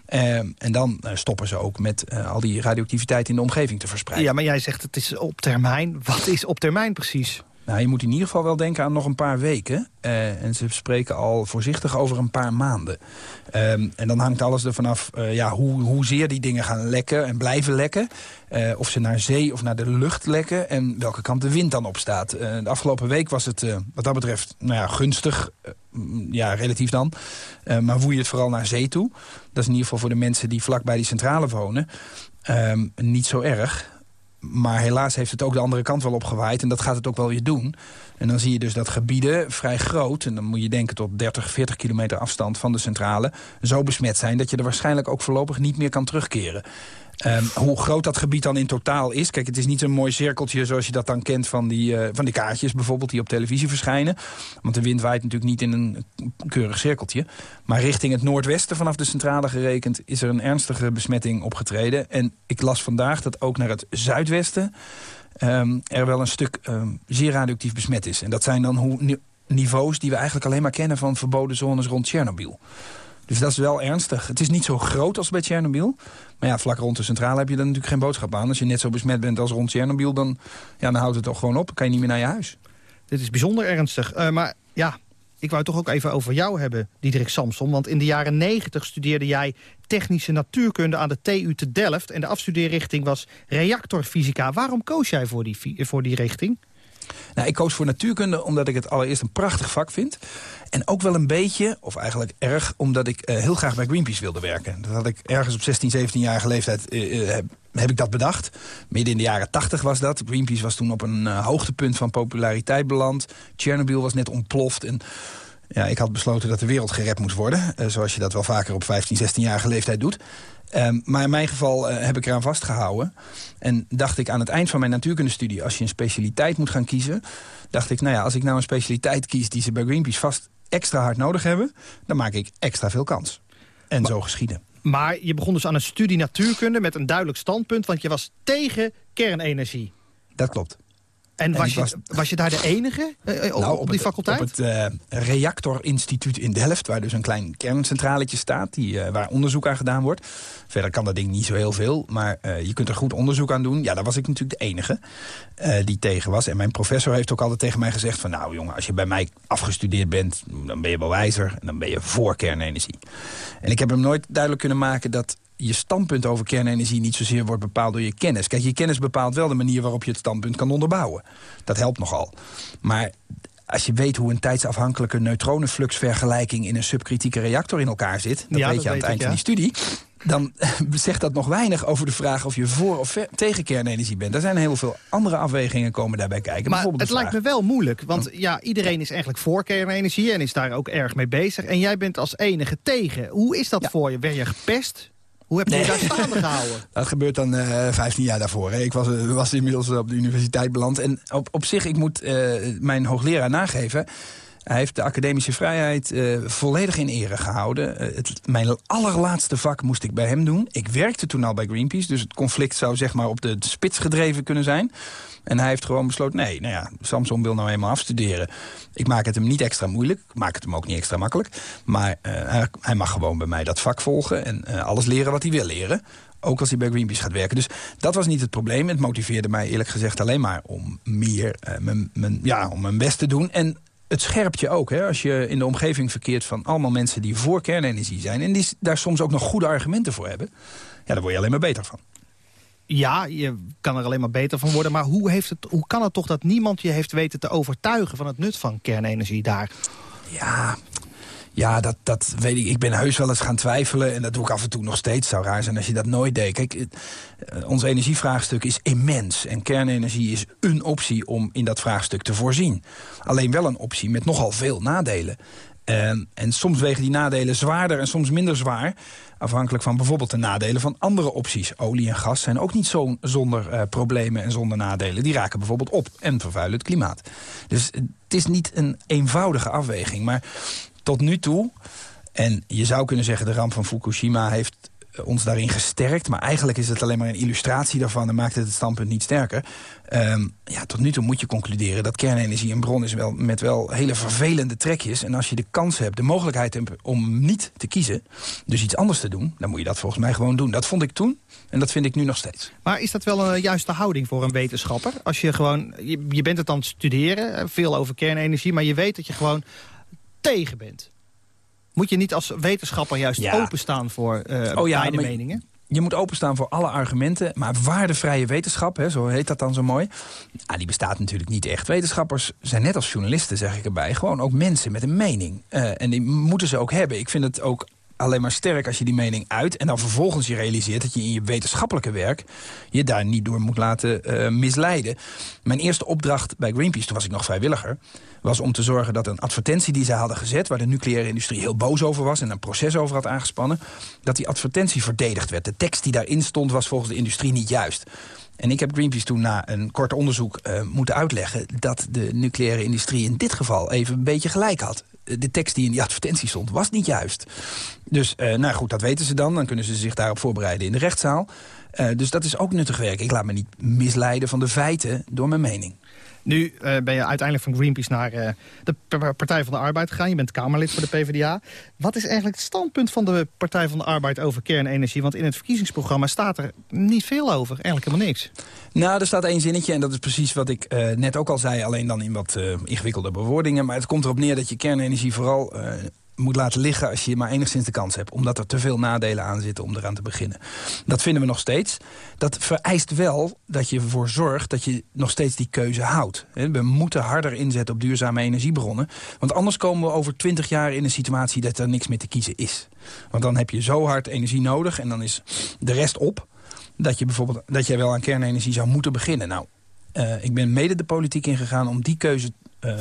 Uh, en dan uh, stoppen ze ook met uh, al die radioactiviteit in de omgeving te verspreiden. Ja, maar jij zegt het is op termijn. Wat is op termijn precies? Nou, je moet in ieder geval wel denken aan nog een paar weken. Uh, en ze spreken al voorzichtig over een paar maanden. Um, en dan hangt alles ervan af uh, ja, hoe, hoezeer die dingen gaan lekken en blijven lekken. Uh, of ze naar zee of naar de lucht lekken en welke kant de wind dan op staat. de afgelopen week was het wat dat betreft nou ja, gunstig, ja, relatief dan. maar woei het vooral naar zee toe. Dat is in ieder geval voor de mensen die vlak bij die centrale wonen um, niet zo erg. Maar helaas heeft het ook de andere kant wel opgewaaid. En dat gaat het ook wel weer doen. En dan zie je dus dat gebieden vrij groot... en dan moet je denken tot 30, 40 kilometer afstand van de centrale... zo besmet zijn dat je er waarschijnlijk ook voorlopig niet meer kan terugkeren. Um, hoe groot dat gebied dan in totaal is... kijk, het is niet zo'n mooi cirkeltje zoals je dat dan kent... van die, uh, van die kaartjes bijvoorbeeld die op televisie verschijnen. Want de wind waait natuurlijk niet in een keurig cirkeltje. Maar richting het noordwesten vanaf de centrale gerekend... is er een ernstige besmetting opgetreden. En ik las vandaag dat ook naar het zuidwesten... Um, er wel een stuk um, zeer radioactief besmet is. En dat zijn dan hoe niveaus die we eigenlijk alleen maar kennen... van verboden zones rond Tsjernobyl. Dus dat is wel ernstig. Het is niet zo groot als bij Tsjernobyl. Maar ja, vlak rond de centrale heb je dan natuurlijk geen boodschap aan. Als je net zo besmet bent als rond Tsjernobyl, dan, ja, dan houdt het toch gewoon op. Dan kan je niet meer naar je huis. Dit is bijzonder ernstig. Uh, maar ja, ik wou toch ook even over jou hebben, Diederik Samson. Want in de jaren 90 studeerde jij technische natuurkunde aan de TU te Delft. En de afstudeerrichting was reactorfysica. Waarom koos jij voor die, voor die richting? Nou, ik koos voor natuurkunde omdat ik het allereerst een prachtig vak vind. En ook wel een beetje, of eigenlijk erg, omdat ik uh, heel graag bij Greenpeace wilde werken. Dat had ik ergens op 16, 17-jarige leeftijd uh, heb, heb, ik dat bedacht. Midden in de jaren 80 was dat. Greenpeace was toen op een hoogtepunt van populariteit beland. Chernobyl was net ontploft en... Ja, ik had besloten dat de wereld gered moest worden. zoals je dat wel vaker op 15, 16-jarige leeftijd doet. Um, maar in mijn geval uh, heb ik eraan vastgehouden. En dacht ik aan het eind van mijn natuurkundestudie... als je een specialiteit moet gaan kiezen... dacht ik, nou ja, als ik nou een specialiteit kies... die ze bij Greenpeace vast extra hard nodig hebben... dan maak ik extra veel kans. En maar, zo geschieden. Maar je begon dus aan een studie natuurkunde met een duidelijk standpunt... want je was tegen kernenergie. Dat klopt. En, was, je, was... je daar de enige uh, nou, op, die het, faculteit? Op het uh, Reactorinstituut in Delft, waar dus een klein kerncentraletje staat... Die, uh, waar onderzoek aan gedaan wordt. Verder kan dat ding niet zo heel veel, maar je kunt er goed onderzoek aan doen. Ja, daar was ik natuurlijk de enige die tegen was. En mijn professor heeft ook altijd tegen mij gezegd van... nou jongen, als je bij mij afgestudeerd bent, dan ben je wel wijzer... en dan ben je voor kernenergie. En ik heb hem nooit duidelijk kunnen maken dat je standpunt over kernenergie niet zozeer wordt bepaald door je kennis. Kijk, je kennis bepaalt wel de manier waarop je het standpunt kan onderbouwen. Dat helpt nogal. Maar als je weet hoe een tijdsafhankelijke neutronenfluxvergelijking... in een subkritieke reactor in elkaar zit... dat weet je aan het eind van die studie... dan zegt dat nog weinig over de vraag of je voor of tegen kernenergie bent. Er zijn heel veel andere afwegingen komen daarbij kijken. Maar het lijkt me wel moeilijk, want ja, iedereen is eigenlijk voor kernenergie... en is daar ook erg mee bezig. En jij bent als enige tegen. Hoe is dat voor je? Ben je gepest? Hoe heb je nee. daar staande gehouden? Dat gebeurt dan uh, eh, 15 jaar daarvoor. Hè. Ik was, uh, was inmiddels op de universiteit beland. En op, op zich, ik moet uh, mijn hoogleraar nageven... Hij heeft de academische vrijheid eh, volledig in ere gehouden. Eh, mijn allerlaatste vak moest ik bij hem doen. Ik werkte toen al bij Greenpeace, dus het conflict zou zeg maar op de spits gedreven kunnen zijn. En hij heeft gewoon besloten, nee, nou ja, Samson wil nou eenmaal afstuderen. Ik maak het hem niet extra moeilijk, ik maak het hem ook niet extra makkelijk. Maar uh, hij, mag gewoon bij mij dat vak volgen en alles leren wat hij wil leren. Ook als hij bij Greenpeace gaat werken. Dus dat was niet het probleem. Het motiveerde mij eerlijk gezegd alleen maar om meer, mijn, mijn, ja, om mijn best te doen. En het scherpt je ook, hè, als je in de omgeving verkeert van allemaal mensen die voor kernenergie zijn... en die daar soms ook nog goede argumenten voor hebben, ja, daar word je alleen maar beter van. Ja, je kan er alleen maar beter van worden. Maar hoe, heeft het, hoe kan het toch dat niemand je heeft weten te overtuigen... van het nut van kernenergie daar? Ja, ja, dat, dat weet ik. Ik ben heus wel eens gaan twijfelen. En dat doe ik af en toe nog steeds. zou raar zijn als je dat nooit deed. Kijk, uh, ons energievraagstuk is immens. En kernenergie is een optie om in dat vraagstuk te voorzien. Alleen wel een optie met nogal veel nadelen. Uh, en soms wegen die nadelen zwaarder en soms minder zwaar. Afhankelijk van bijvoorbeeld de nadelen van andere opties. Olie en gas zijn ook niet zo zonder uh, problemen en zonder nadelen. Die raken bijvoorbeeld op en vervuilen het klimaat. Dus het is niet een eenvoudige afweging. Maar tot nu toe, en je zou kunnen zeggen... de ramp van Fukushima heeft ons daarin gesterkt. Maar eigenlijk is het alleen maar een illustratie daarvan... en maakt het het standpunt niet sterker. Um, ja, tot nu toe moet je concluderen dat kernenergie een bron is... Wel, met wel hele vervelende trekjes. En als je de kans hebt, de mogelijkheid hebt om niet te kiezen... dus iets anders te doen, dan moet je dat volgens mij gewoon doen. Dat vond ik toen en dat vind ik nu nog steeds. Maar is dat wel een juiste houding voor een wetenschapper? Als je gewoon, je, je bent het aan het studeren, veel over kernenergie... maar je weet dat je gewoon tegen bent. Moet je niet als wetenschapper juist ja. openstaan voor uh, oh ja, beide meningen? Je moet openstaan voor alle argumenten. Maar waardevrije wetenschap, hè, zo heet dat dan zo mooi... Ah, die bestaat natuurlijk niet echt. Wetenschappers zijn net als journalisten, zeg ik erbij... gewoon ook mensen met een mening. Uh, en die moeten ze ook hebben. Ik vind het ook alleen maar sterk als je die mening uit... en dan vervolgens je realiseert dat je in je wetenschappelijke werk... je daar niet door moet laten uh, misleiden. Mijn eerste opdracht bij Greenpeace, toen was ik nog vrijwilliger... was om te zorgen dat een advertentie die zij hadden gezet... waar de nucleaire industrie heel boos over was... en een proces over had aangespannen... dat die advertentie verdedigd werd. De tekst die daarin stond was volgens de industrie niet juist. En ik heb Greenpeace toen na een kort onderzoek uh, moeten uitleggen... dat de nucleaire industrie in dit geval even een beetje gelijk had de tekst die in die advertentie stond, was niet juist. Dus, uh, nou goed, dat weten ze dan. Dan kunnen ze zich daarop voorbereiden in de rechtszaal. Dus dat is ook nuttig werk. Ik laat me niet misleiden van de feiten door mijn mening. Nu uh, ben je uiteindelijk van Greenpeace naar uh, de Partij van de Arbeid gegaan. Je bent Kamerlid voor de PvdA. Wat is eigenlijk het standpunt van de Partij van de Arbeid over kernenergie? Want in het verkiezingsprogramma staat er niet veel over. Eigenlijk helemaal niks. Nou, er staat één zinnetje en dat is precies wat ik uh, net ook al zei. Alleen dan in wat ingewikkelde bewoordingen. Maar het komt erop neer dat je kernenergie vooral moet laten liggen als je maar enigszins de kans hebt. Omdat er te veel nadelen aan zitten om eraan te beginnen. Dat vinden we nog steeds. Dat vereist wel dat je ervoor zorgt dat je nog steeds die keuze houdt. We moeten harder inzetten op duurzame energiebronnen. Want anders komen we over twintig jaar in een situatie dat er niks meer te kiezen is. Want dan heb je zo hard energie nodig en dan is de rest op. Dat je bijvoorbeeld dat je wel aan kernenergie zou moeten beginnen. Nou, uh, ik ben mede de politiek ingegaan om die keuze uh,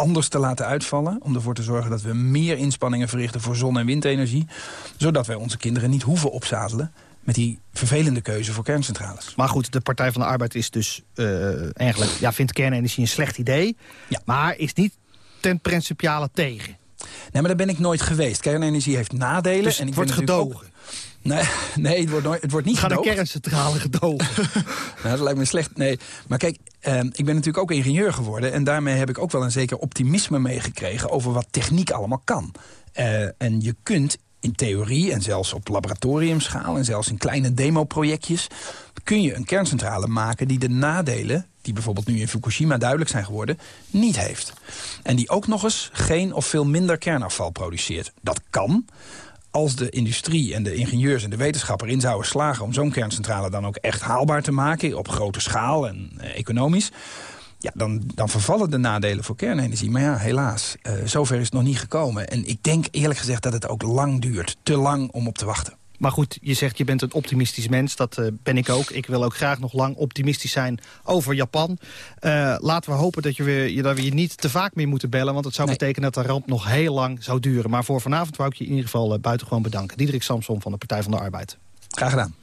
anders te laten uitvallen. Om ervoor te zorgen dat we meer inspanningen verrichten voor zon- en windenergie. Zodat wij onze kinderen niet hoeven opzadelen met die vervelende keuze voor kerncentrales. Maar goed, de Partij van de Arbeid is dus uh, eigenlijk, ja, vindt kernenergie een slecht idee. Ja. Maar is niet ten principiale tegen. Nee, maar daar ben ik nooit geweest. Kernenergie heeft nadelen. Dus en ik wordt gedogen. Ook... Nee, nee het, wordt nooit, het wordt niet Gaan gedoogd. de kerncentrale gedogen? nou, dat lijkt me slecht. Nee, maar kijk, eh, ik ben natuurlijk ook ingenieur geworden... en daarmee heb ik ook wel een zeker optimisme meegekregen... over wat techniek allemaal kan. Uh, en je kunt in theorie en zelfs op laboratoriumschaal... en zelfs in kleine demoprojectjes... kun je een kerncentrale maken die de nadelen die bijvoorbeeld nu in Fukushima duidelijk zijn geworden, niet heeft. En die ook nog eens geen of veel minder kernafval produceert. Dat kan, als de industrie en de ingenieurs en de wetenschapper in zouden slagen... om zo'n kerncentrale dan ook echt haalbaar te maken... op grote schaal en eh, economisch... Ja, dan, dan vervallen de nadelen voor kernenergie. Maar ja, helaas, uh, zover is het nog niet gekomen. En ik denk eerlijk gezegd dat het ook lang duurt. Te lang om op te wachten. Maar goed, je zegt je bent een optimistisch mens. Dat uh, ben ik ook. Ik wil ook graag nog lang optimistisch zijn over Japan. Uh, laten we hopen dat, je weer, dat we je niet te vaak meer moeten bellen. Want het zou nee. betekenen dat de ramp nog heel lang zou duren. Maar voor vanavond wou ik je in ieder geval uh, buitengewoon bedanken. Diederik Samson van de Partij van de Arbeid. Graag gedaan.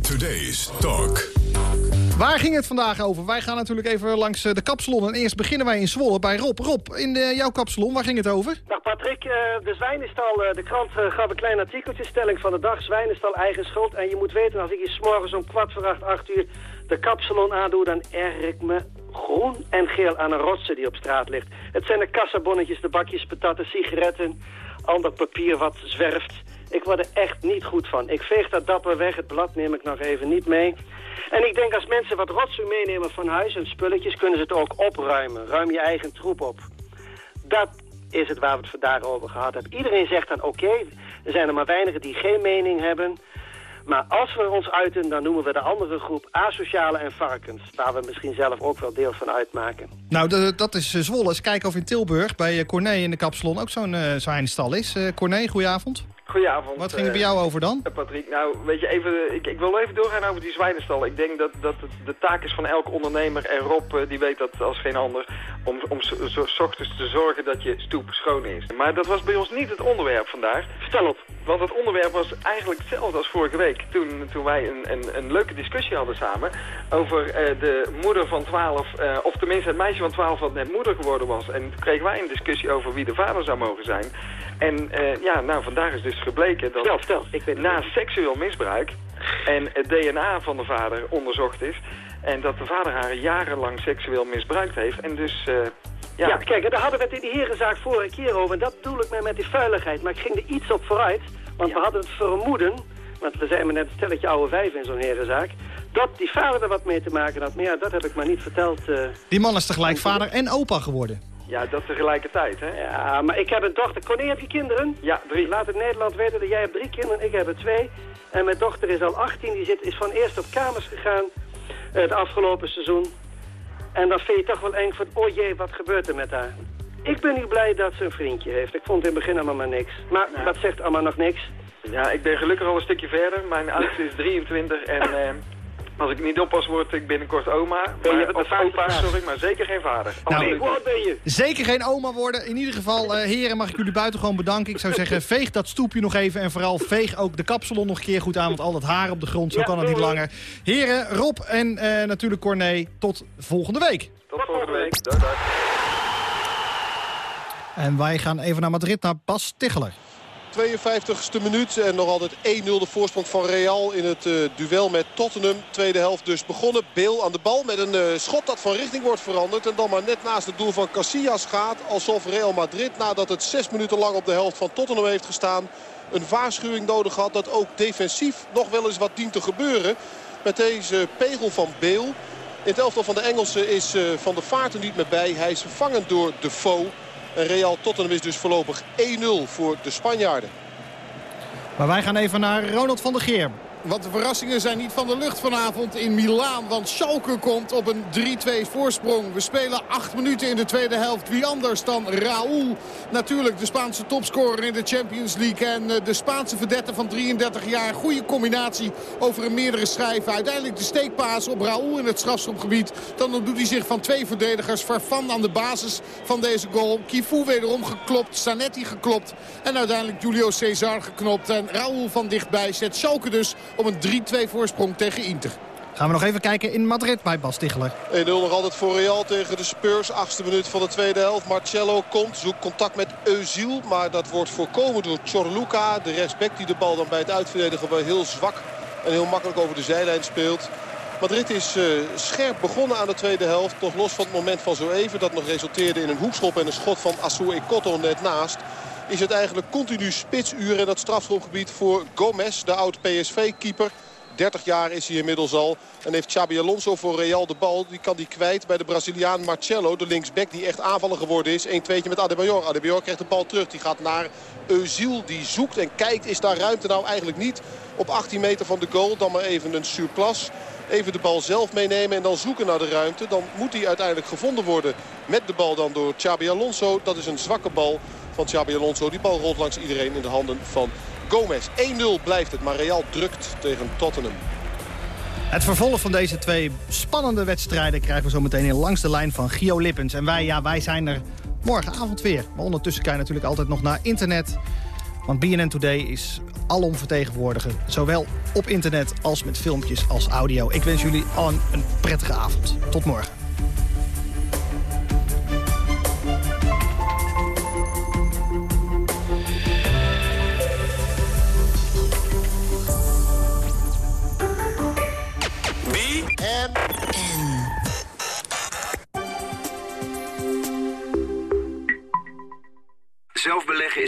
Today's Talk. Waar ging het vandaag over? Wij gaan natuurlijk even langs eh, de kapsalon. En eerst beginnen wij in Zwolle bij Rob. Rob, in de, jouw kapsalon, waar ging het over? Dag Patrick, eh, de Zwijnenstal, eh, de krant gaf een klein artikeltje, stelling van de dag, Zwijnenstal eigen schuld. En je moet weten, als ik hier morgens om kwart voor acht, acht uur de kapsalon aandoe, dan erg ik me groen en geel aan een rotse die op straat ligt. Het zijn de kassabonnetjes, de bakjes patatten, sigaretten, ander papier wat zwerft. Ik word er echt niet goed van. Ik veeg dat dapper weg, het blad neem ik nog even niet mee. En ik denk als mensen wat rotzooi meenemen van huis en spulletjes, kunnen ze het ook opruimen. Ruim je eigen troep op. Dat is het waar we het vandaag over gehad hebben. Iedereen zegt dan oké, er zijn er maar weinigen die geen mening hebben. Maar als we ons uiten, dan noemen we de andere groep asociale en varkens. Waar we misschien zelf ook wel deel van uitmaken. Nou, dat is eh, Zwolle. Eens kijken of in Tilburg bij eh, Corné in de kapsalon ook zo'n zwijnenstal is. Eh Corné, goedenavond. Goedenavond. Wat ging er bij jou over dan? eh, Patrick, nou weet je even, ik, ik wil even doorgaan over die zwijnenstal. Ik denk dat, dat het de taak is van elke ondernemer en Rob eh, die weet dat als geen ander om, om zo, ochtends te zorgen dat je stoep schoon is. Maar dat was bij ons niet het onderwerp vandaag. Vertel op. Want het onderwerp was eigenlijk hetzelfde als vorige week. Toen, toen wij een, een, een leuke discussie hadden samen over eh, de moeder van 12, eh, of tenminste het meisje van 12 wat net moeder geworden was. En toen kregen wij een discussie over wie de vader zou mogen zijn. En eh, ja, nou vandaag is dus gebleken dat Vertel, vertel. Ik het na seksueel misbruik en het DNA van de vader onderzocht is. En dat de vader haar jarenlang seksueel misbruikt heeft. En dus, eh, ja, Ja, kijk, daar hadden we het in die herenzaak vorige keer over. En dat bedoel ik mij met die vuiligheid. Maar ik ging er iets op vooruit. Want we hadden het vermoeden, want we zijn maar net een stelletje oude vijf in zo'n herenzaak... dat die vader er wat mee te maken had. Maar ja, dat heb ik maar niet verteld. eh. Die man is tegelijk vader en opa geworden. Ja, dat tegelijkertijd, hè? Ja, maar ik heb een dochter. Connie, heb je kinderen? Ja, drie. Laat het Nederland weten dat jij hebt drie kinderen, ik heb er twee. En mijn dochter is al 18, die zit, is van eerst op kamers gegaan eh, het afgelopen seizoen. En dan vind je toch wel eng van, oh jee, wat gebeurt er met haar? Ik ben nu blij dat ze een vriendje heeft. Ik vond in het begin allemaal maar niks. Maar dat zegt allemaal nog niks. Ja, ik ben gelukkig al een stukje verder. Mijn oudste is 23 en eh, als ik niet oppas word ik binnenkort oma. Ben je wat of opa, sorry, maar zeker geen vader. Nou, nee, oud ben je? Zeker geen oma worden. In ieder geval, eh, heren, mag ik jullie buitengewoon bedanken. Ik zou zeggen, veeg dat stoepje nog even. En vooral veeg ook de kapsalon nog een keer goed aan. Want al dat haar op de grond, zo Ja, kan het niet langer. Heren, Rob en eh, natuurlijk Corné, tot volgende week. Tot volgende week. Dag, dag. En wij gaan even naar Madrid, naar Bas Ticheler. 52e minuut en nog altijd 1-0 de voorsprong van Real in het eh, duel met Tottenham. Tweede helft dus begonnen. Beel aan de bal met een eh, schot dat van richting wordt veranderd. En dan maar net naast het doel van Casillas gaat. Alsof Real Madrid nadat het zes minuten lang op de helft van Tottenham heeft gestaan... een waarschuwing nodig had dat ook defensief nog wel eens wat dient te gebeuren. Met deze pegel van Beel. In het elftal van de Engelsen is eh, Van der Vaart er niet meer bij. Hij is vervangen door Defoe. Real Tottenham is dus voorlopig 1-0 voor de Spanjaarden. Maar wij gaan even naar Ronald van der Geer. Want de verrassingen zijn niet van de lucht vanavond in Milaan. Want Schalke komt op een 3-2 voorsprong. We spelen acht minuten in de tweede helft. Wie anders dan Raúl. Natuurlijk de Spaanse topscorer in de Champions League. En eh, de Spaanse verdette van 33 jaar. Goede combinatie over een meerdere schijven. Uiteindelijk de steekpaas op Raúl in het strafschopgebied. Dan doet hij zich van twee verdedigers. Farfan aan de basis van deze goal. Kifu wederom geklopt. Sanetti geklopt. En uiteindelijk Julio Cesar geknopt. En Raúl van dichtbij zet Schalke dus op een 3-2 voorsprong tegen Inter. Gaan we nog even kijken in Madrid bij Bas Ticheler. 1-0 nog altijd voor Real tegen de Spurs. Achtste minuut van de tweede helft. Marcello komt, zoekt contact met Eusiel. Maar dat wordt voorkomen door Chorluca. De rechtsback die de bal dan bij het uitverdedigen wel heel zwak en heel makkelijk over de zijlijn speelt. Madrid is eh, scherp begonnen aan de tweede helft. Nog los van het moment van zo even. Dat nog resulteerde in een hoekschop en een schot van Asu Ekoto net naast. Is het eigenlijk continu spitsuur in dat strafschopgebied voor Gomez, de oud-PSV-keeper. 30 jaar is hij inmiddels al. En heeft Xabi Alonso voor Real de bal. Die kan die kwijt bij de Braziliaan Marcelo. De linksback die echt aanvaller geworden is. 1-2 met Adebayor. Adebayor krijgt de bal terug. Die gaat naar Eusiel. Die zoekt en kijkt. Is daar ruimte nou eigenlijk niet? Op 18 meter van de goal. Dan maar even een surplus. Even de bal zelf meenemen en dan zoeken naar de ruimte. Dan moet hij uiteindelijk gevonden worden met de bal dan door Xabi Alonso. Dat is een zwakke bal van Xabi Alonso. Die bal rolt langs iedereen in de handen van Gomez. 1-0 blijft het, maar Real drukt tegen Tottenham. Het vervolg van deze twee spannende wedstrijden krijgen we zo meteen in langs de lijn van Gio Lippens. En wij, ja, wij zijn er morgenavond weer. Maar ondertussen kan je natuurlijk altijd nog naar internet. Want BNN Today is alom vertegenwoordigen. Zowel op internet als met filmpjes als audio. Ik wens jullie allen een prettige avond. Tot morgen.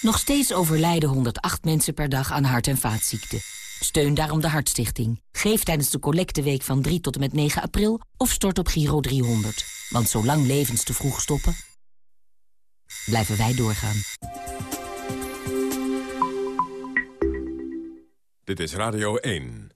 Nog steeds overlijden 108 mensen per dag aan hart- en vaatziekten. Steun daarom de Hartstichting. Geef tijdens de collecteweek van 3 tot en met 9 april of stort op Giro 300. Want zolang levens te vroeg stoppen, blijven wij doorgaan. Dit is Radio 1.